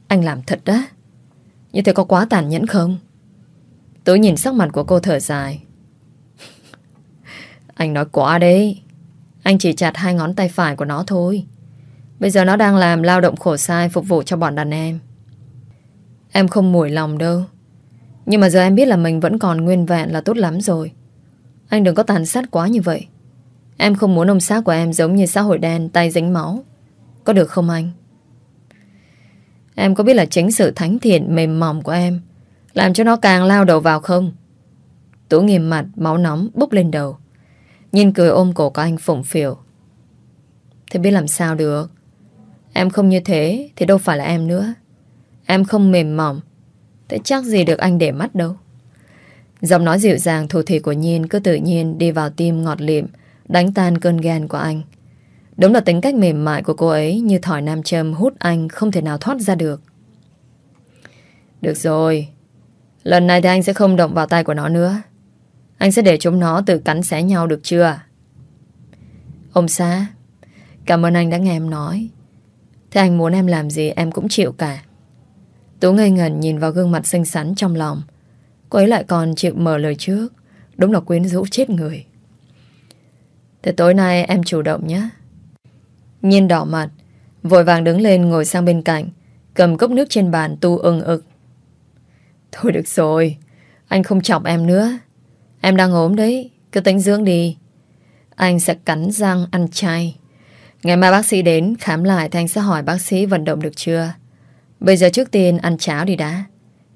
Anh làm thật đó Như thế có quá tàn nhẫn không? Tôi nhìn sắc mặt của cô thở dài. Anh nói quá đấy. Anh chỉ chặt hai ngón tay phải của nó thôi. Bây giờ nó đang làm lao động khổ sai Phục vụ cho bọn đàn em Em không mủi lòng đâu Nhưng mà giờ em biết là mình vẫn còn nguyên vẹn là tốt lắm rồi Anh đừng có tàn sát quá như vậy Em không muốn ông xác của em giống như xã hội đen tay dính máu. Có được không anh? Em có biết là chính sự thánh thiện mềm mỏng của em làm cho nó càng lao đầu vào không? Tú nghiêm mặt, máu nóng bốc lên đầu. Nhìn cười ôm cổ của anh phụng phiểu. Thế biết làm sao được? Em không như thế thì đâu phải là em nữa. Em không mềm mỏng. Thế chắc gì được anh để mắt đâu. Giọng nói dịu dàng thủ thị của Nhiên cứ tự nhiên đi vào tim ngọt liệm đánh tan cơn ghen của anh. Đúng là tính cách mềm mại của cô ấy như thỏi nam châm hút anh không thể nào thoát ra được. Được rồi. Lần này thì anh sẽ không động vào tay của nó nữa. Anh sẽ để chúng nó tự cắn xé nhau được chưa? Ông xã, cảm ơn anh đã nghe em nói. Thế anh muốn em làm gì em cũng chịu cả. Tú ngây ngẩn nhìn vào gương mặt xinh xắn trong lòng. Cô ấy lại còn chịu mở lời trước. Đúng là quyến rũ chết người. Thế tối nay em chủ động nhé. Nhiên đỏ mặt, vội vàng đứng lên ngồi sang bên cạnh, cầm cốc nước trên bàn tu ưng ực. Thôi được rồi, anh không chọc em nữa. Em đang ốm đấy, cứ tính dưỡng đi. Anh sẽ cắn răng ăn chay. Ngày mai bác sĩ đến khám lại thì anh sẽ hỏi bác sĩ vận động được chưa. Bây giờ trước tiên ăn cháo đi đã.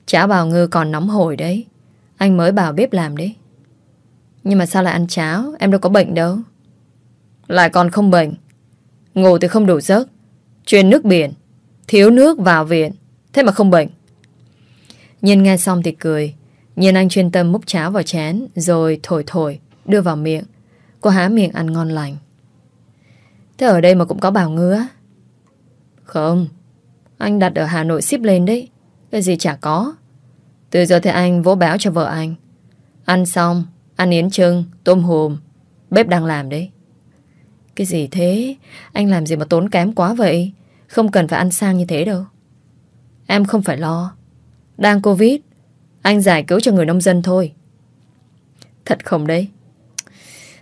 Cháo bào ngư còn nóng hổi đấy. Anh mới bảo bếp làm đấy. Nhưng mà sao lại ăn cháo? Em đâu có bệnh đâu. Lại còn không bệnh. Ngủ thì không đủ giấc. Truyền nước biển. Thiếu nước vào viện. Thế mà không bệnh. Nhiên nghe xong thì cười. Nhiên anh chuyên tâm múc cháo vào chén rồi thổi thổi, đưa vào miệng. Cô há miệng ăn ngon lành. Thế ở đây mà cũng có bảo ngứa Không, Anh đặt ở Hà Nội ship lên đấy, Cái gì chả có. Từ giờ thì anh vỗ báo cho vợ anh. Ăn xong, Ăn yến trưng Tôm hùm, Bếp đang làm đấy. Cái gì thế? Anh làm gì mà tốn kém quá vậy? Không cần phải ăn sang như thế đâu. Em không phải lo. Đang Covid, Anh giải cứu cho người nông dân thôi. Thật không đấy?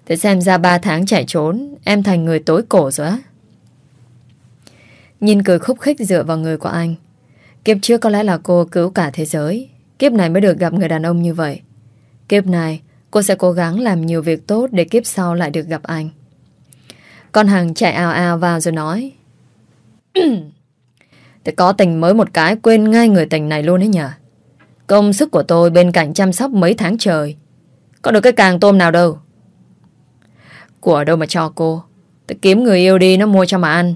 Thế xem ra 3 tháng chạy trốn, Em thành người tối cổ rồi á. Nhìn cười khúc khích dựa vào người của anh. Kiếp trước có lẽ là cô cứu cả thế giới. Kiếp này mới được gặp người đàn ông như vậy. Kiếp này, Cô sẽ cố gắng làm nhiều việc tốt Để kiếp sau lại được gặp anh. Con Hằng chạy ào ào vào rồi nói. Thế có tình mới một cái, Quên ngay người tình này luôn ấy nhỉ? Công sức của tôi bên cạnh chăm sóc mấy tháng trời. Có được cái càng tôm nào đâu của đâu mà cho cô? Tôi kiếm người yêu đi, nó mua cho mà ăn.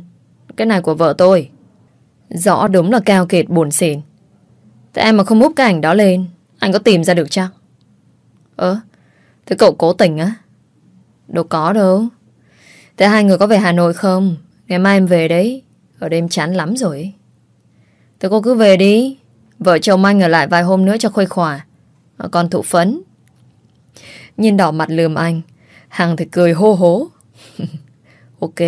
Cái này của vợ tôi. Rõ đúng là cao kiệt buồn xỉn. Thế em mà không úp cái ảnh đó lên, Anh có tìm ra được chắc? Ơ, Thế cậu cố tình á? Đâu có đâu. Thế hai người có về Hà Nội không? Ngày mai em về đấy. Ở đêm chán lắm rồi. Thế cô cứ về đi. Vợ chồng anh ở lại vài hôm nữa cho khuây khỏa. Còn thụ phấn. Nhìn đỏ mặt lườm anh. Hằng thì cười hô hố. ok.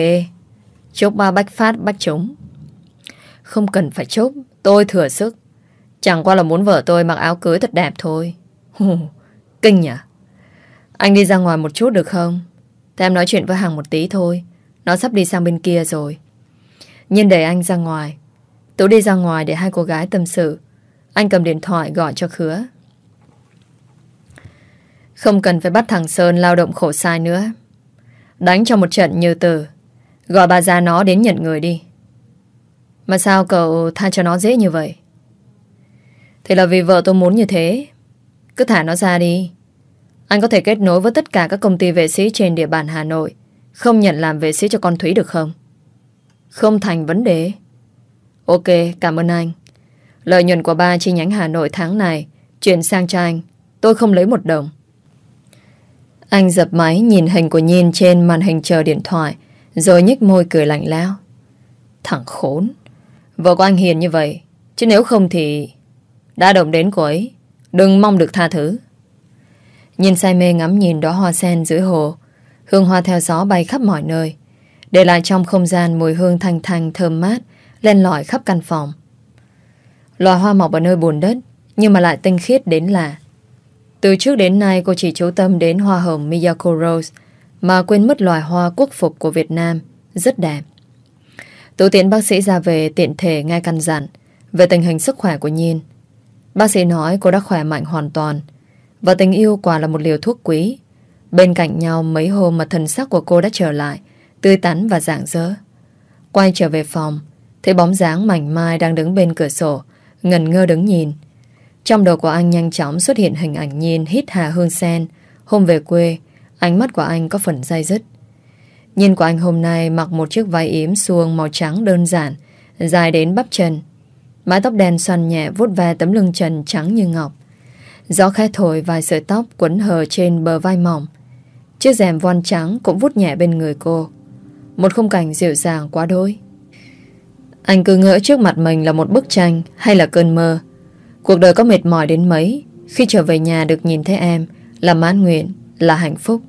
Chúc ba bách phát, bách trống. Không cần phải chúc. Tôi thừa sức. Chẳng qua là muốn vợ tôi mặc áo cưới thật đẹp thôi. Kinh nhỉ? Anh đi ra ngoài một chút được không? Thế em nói chuyện với Hằng một tí thôi. Nó sắp đi sang bên kia rồi. Nhiên để anh ra ngoài. Tú đi ra ngoài để hai cô gái tâm sự. Anh cầm điện thoại gọi cho Khứa. Không cần phải bắt thằng Sơn lao động khổ sai nữa. Đánh cho một trận như từ. Gọi bà già nó đến nhận người đi. Mà sao cậu tha cho nó dễ như vậy? Thì là vì vợ tôi muốn như thế. Cứ thả nó ra đi. Anh có thể kết nối với tất cả các công ty vệ sĩ trên địa bàn Hà Nội. Không nhận làm vệ sĩ cho con Thúy được không? Không thành vấn đề. Ok, cảm ơn anh. Lợi nhuận của ba chi nhánh Hà Nội tháng này chuyển sang cho anh. Tôi không lấy một đồng. Anh dập máy nhìn hình của Nhiên trên màn hình chờ điện thoại, rồi nhếch môi cười lạnh lao. Thằng khốn. Vợ của anh hiền như vậy, chứ nếu không thì đã động đến cô ấy, đừng mong được tha thứ. Nhìn say mê ngắm nhìn đó hoa sen dưới hồ, hương hoa theo gió bay khắp mọi nơi, để lại trong không gian mùi hương thanh thanh thơm mát, len lỏi khắp căn phòng. Loài hoa mọc ở nơi bùn đất, nhưng mà lại tinh khiết đến lạ. Từ trước đến nay, cô chỉ chú tâm đến hoa hồng Miyako Rose, mà quên mất loài hoa quốc phục của Việt Nam. Rất đẹp. Tú tiện bác sĩ ra về tiện thể ngay căn dặn về tình hình sức khỏe của Nhiên. Bác sĩ nói cô đã khỏe mạnh hoàn toàn và tình yêu quả là một liều thuốc quý. Bên cạnh nhau, mấy hôm mà thần sắc của cô đã trở lại, tươi tắn và rạng rỡ. Quay trở về phòng, thấy bóng dáng mảnh mai đang đứng bên cửa sổ ngần ngơ đứng nhìn trong đầu của anh nhanh chóng xuất hiện hình ảnh nhìn hít hà hương sen. Hôm về quê, ánh mắt của anh có phần dai dứt. Nhìn của anh hôm nay mặc một chiếc váy yếm xuông màu trắng đơn giản, dài đến bắp chân. Mái tóc đen xoăn nhẹ vuốt ve tấm lưng trần trắng như ngọc. Gió khẽ thổi vài sợi tóc quấn hờ trên bờ vai mỏng. Chiếc rèm voan trắng cũng vút nhẹ bên người cô. Một khung cảnh dịu dàng quá đôi. Anh cứ ngỡ trước mặt mình là một bức tranh hay là cơn mơ. Cuộc đời có mệt mỏi đến mấy Khi trở về nhà được nhìn thấy em Là mãn nguyện, là hạnh phúc.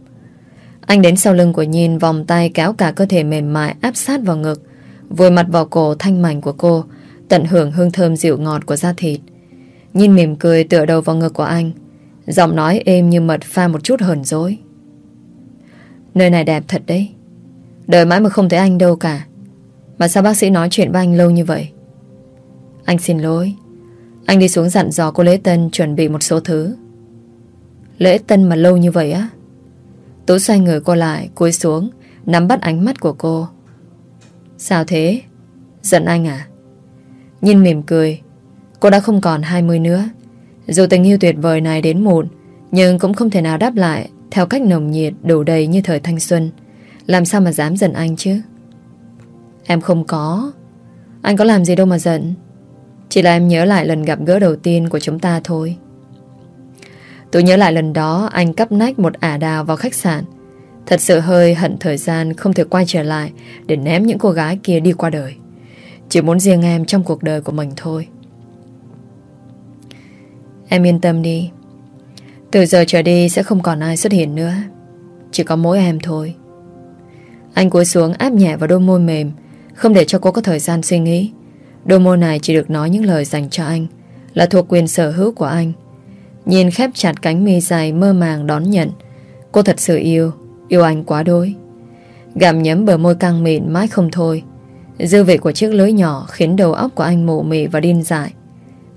Anh đến sau lưng của Nhìn Vòng tay kéo cả cơ thể mềm mại áp sát vào ngực Vùi mặt vào cổ thanh mảnh của cô Tận hưởng hương thơm dịu ngọt của da thịt. Nhìn mỉm cười tựa đầu vào ngực của anh Giọng nói êm như mật pha một chút hờn dối Nơi này đẹp thật đấy. Đời mãi mà không thấy anh đâu cả. Mà sao bác sĩ nói chuyện với anh lâu như vậy? Anh xin lỗi. Anh đi xuống dặn dò cô Lễ Tân Chuẩn bị một số thứ. Lễ Tân mà lâu như vậy á? Tú xoay người cô lại, cúi xuống, Nắm bắt ánh mắt của cô. Sao thế? Giận anh à? Nhìn mỉm cười. Cô đã không còn 20 nữa. Dù tình yêu tuyệt vời này đến muộn, Nhưng cũng không thể nào đáp lại Theo cách nồng nhiệt đủ đầy như thời thanh xuân. Làm sao mà dám giận anh chứ? Em không có. Anh có làm gì đâu mà giận. Chỉ là em nhớ lại lần gặp gỡ đầu tiên của chúng ta thôi. Tôi nhớ lại lần đó, Anh cắp nách một ả đào vào khách sạn. Thật sự hơi hận thời gian Không thể quay trở lại Để ném những cô gái kia đi qua đời. Chỉ muốn riêng em trong cuộc đời của mình thôi. Em yên tâm đi. Từ giờ trở đi sẽ không còn ai xuất hiện nữa. Chỉ có mỗi em thôi. Anh cúi xuống áp nhẹ vào đôi môi mềm, Không để cho cô có thời gian suy nghĩ. Đôi môi này chỉ được nói những lời dành cho anh, Là thuộc quyền sở hữu của anh. Nhìn khép chặt cánh mi dài mơ màng đón nhận, Cô thật sự yêu Yêu anh quá đôi Gặm nhấm bờ môi căng mịn mãi không thôi. Dư vị của chiếc lưới nhỏ Khiến đầu óc của anh mụ mị và điên dại.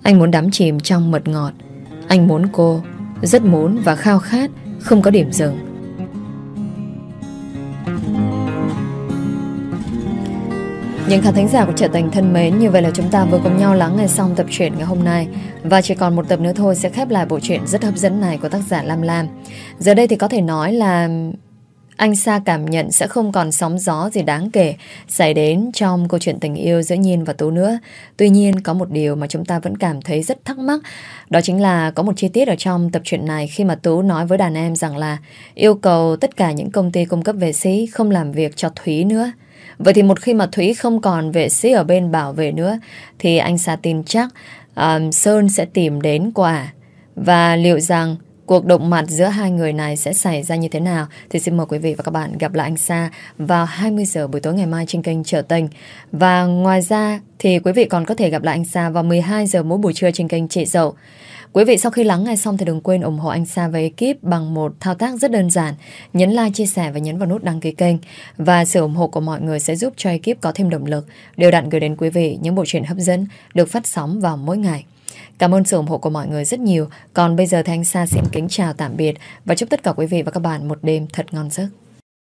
Anh muốn đắm chìm trong mật ngọt. Anh muốn cô, Rất muốn và khao khát, Không có điểm dừng. Những khán thính giả của trở thành thân mến, như vậy là chúng ta vừa cùng nhau lắng nghe xong tập truyện ngày hôm nay và chỉ còn một tập nữa thôi sẽ khép lại bộ truyện rất hấp dẫn này của tác giả Lam Lam. Giờ đây thì có thể nói là anh Sa cảm nhận sẽ không còn sóng gió gì đáng kể xảy đến trong câu chuyện tình yêu giữa Nhiên và Tú nữa. Tuy nhiên có một điều mà chúng ta vẫn cảm thấy rất thắc mắc đó chính là có một chi tiết ở trong tập truyện này khi mà Tú nói với đàn em rằng là yêu cầu tất cả những công ty cung cấp vệ sĩ không làm việc cho Thúy nữa. Vậy thì một khi mà Thúy không còn vệ sĩ ở bên bảo vệ nữa thì anh Sa tin chắc um, Sơn sẽ tìm đến quả. Và liệu rằng cuộc động mặt giữa hai người này sẽ xảy ra như thế nào thì xin mời quý vị và các bạn gặp lại anh Sa vào 20 giờ buổi tối ngày mai trên kênh Trở Tình. Và ngoài ra thì quý vị còn có thể gặp lại anh Sa vào 12 giờ mỗi buổi trưa trên kênh Chị Dậu. Quý vị sau khi lắng nghe xong thì đừng quên ủng hộ anh Sa và ekip bằng một thao tác rất đơn giản. Nhấn like, chia sẻ và nhấn vào nút đăng ký kênh. Và sự ủng hộ của mọi người sẽ giúp cho ekip có thêm động lực đều đặn gửi đến quý vị những bộ truyện hấp dẫn được phát sóng vào mỗi ngày. Cảm ơn sự ủng hộ của mọi người rất nhiều. Còn bây giờ thì anh Sa xin kính chào tạm biệt và chúc tất cả quý vị và các bạn một đêm thật ngon giấc.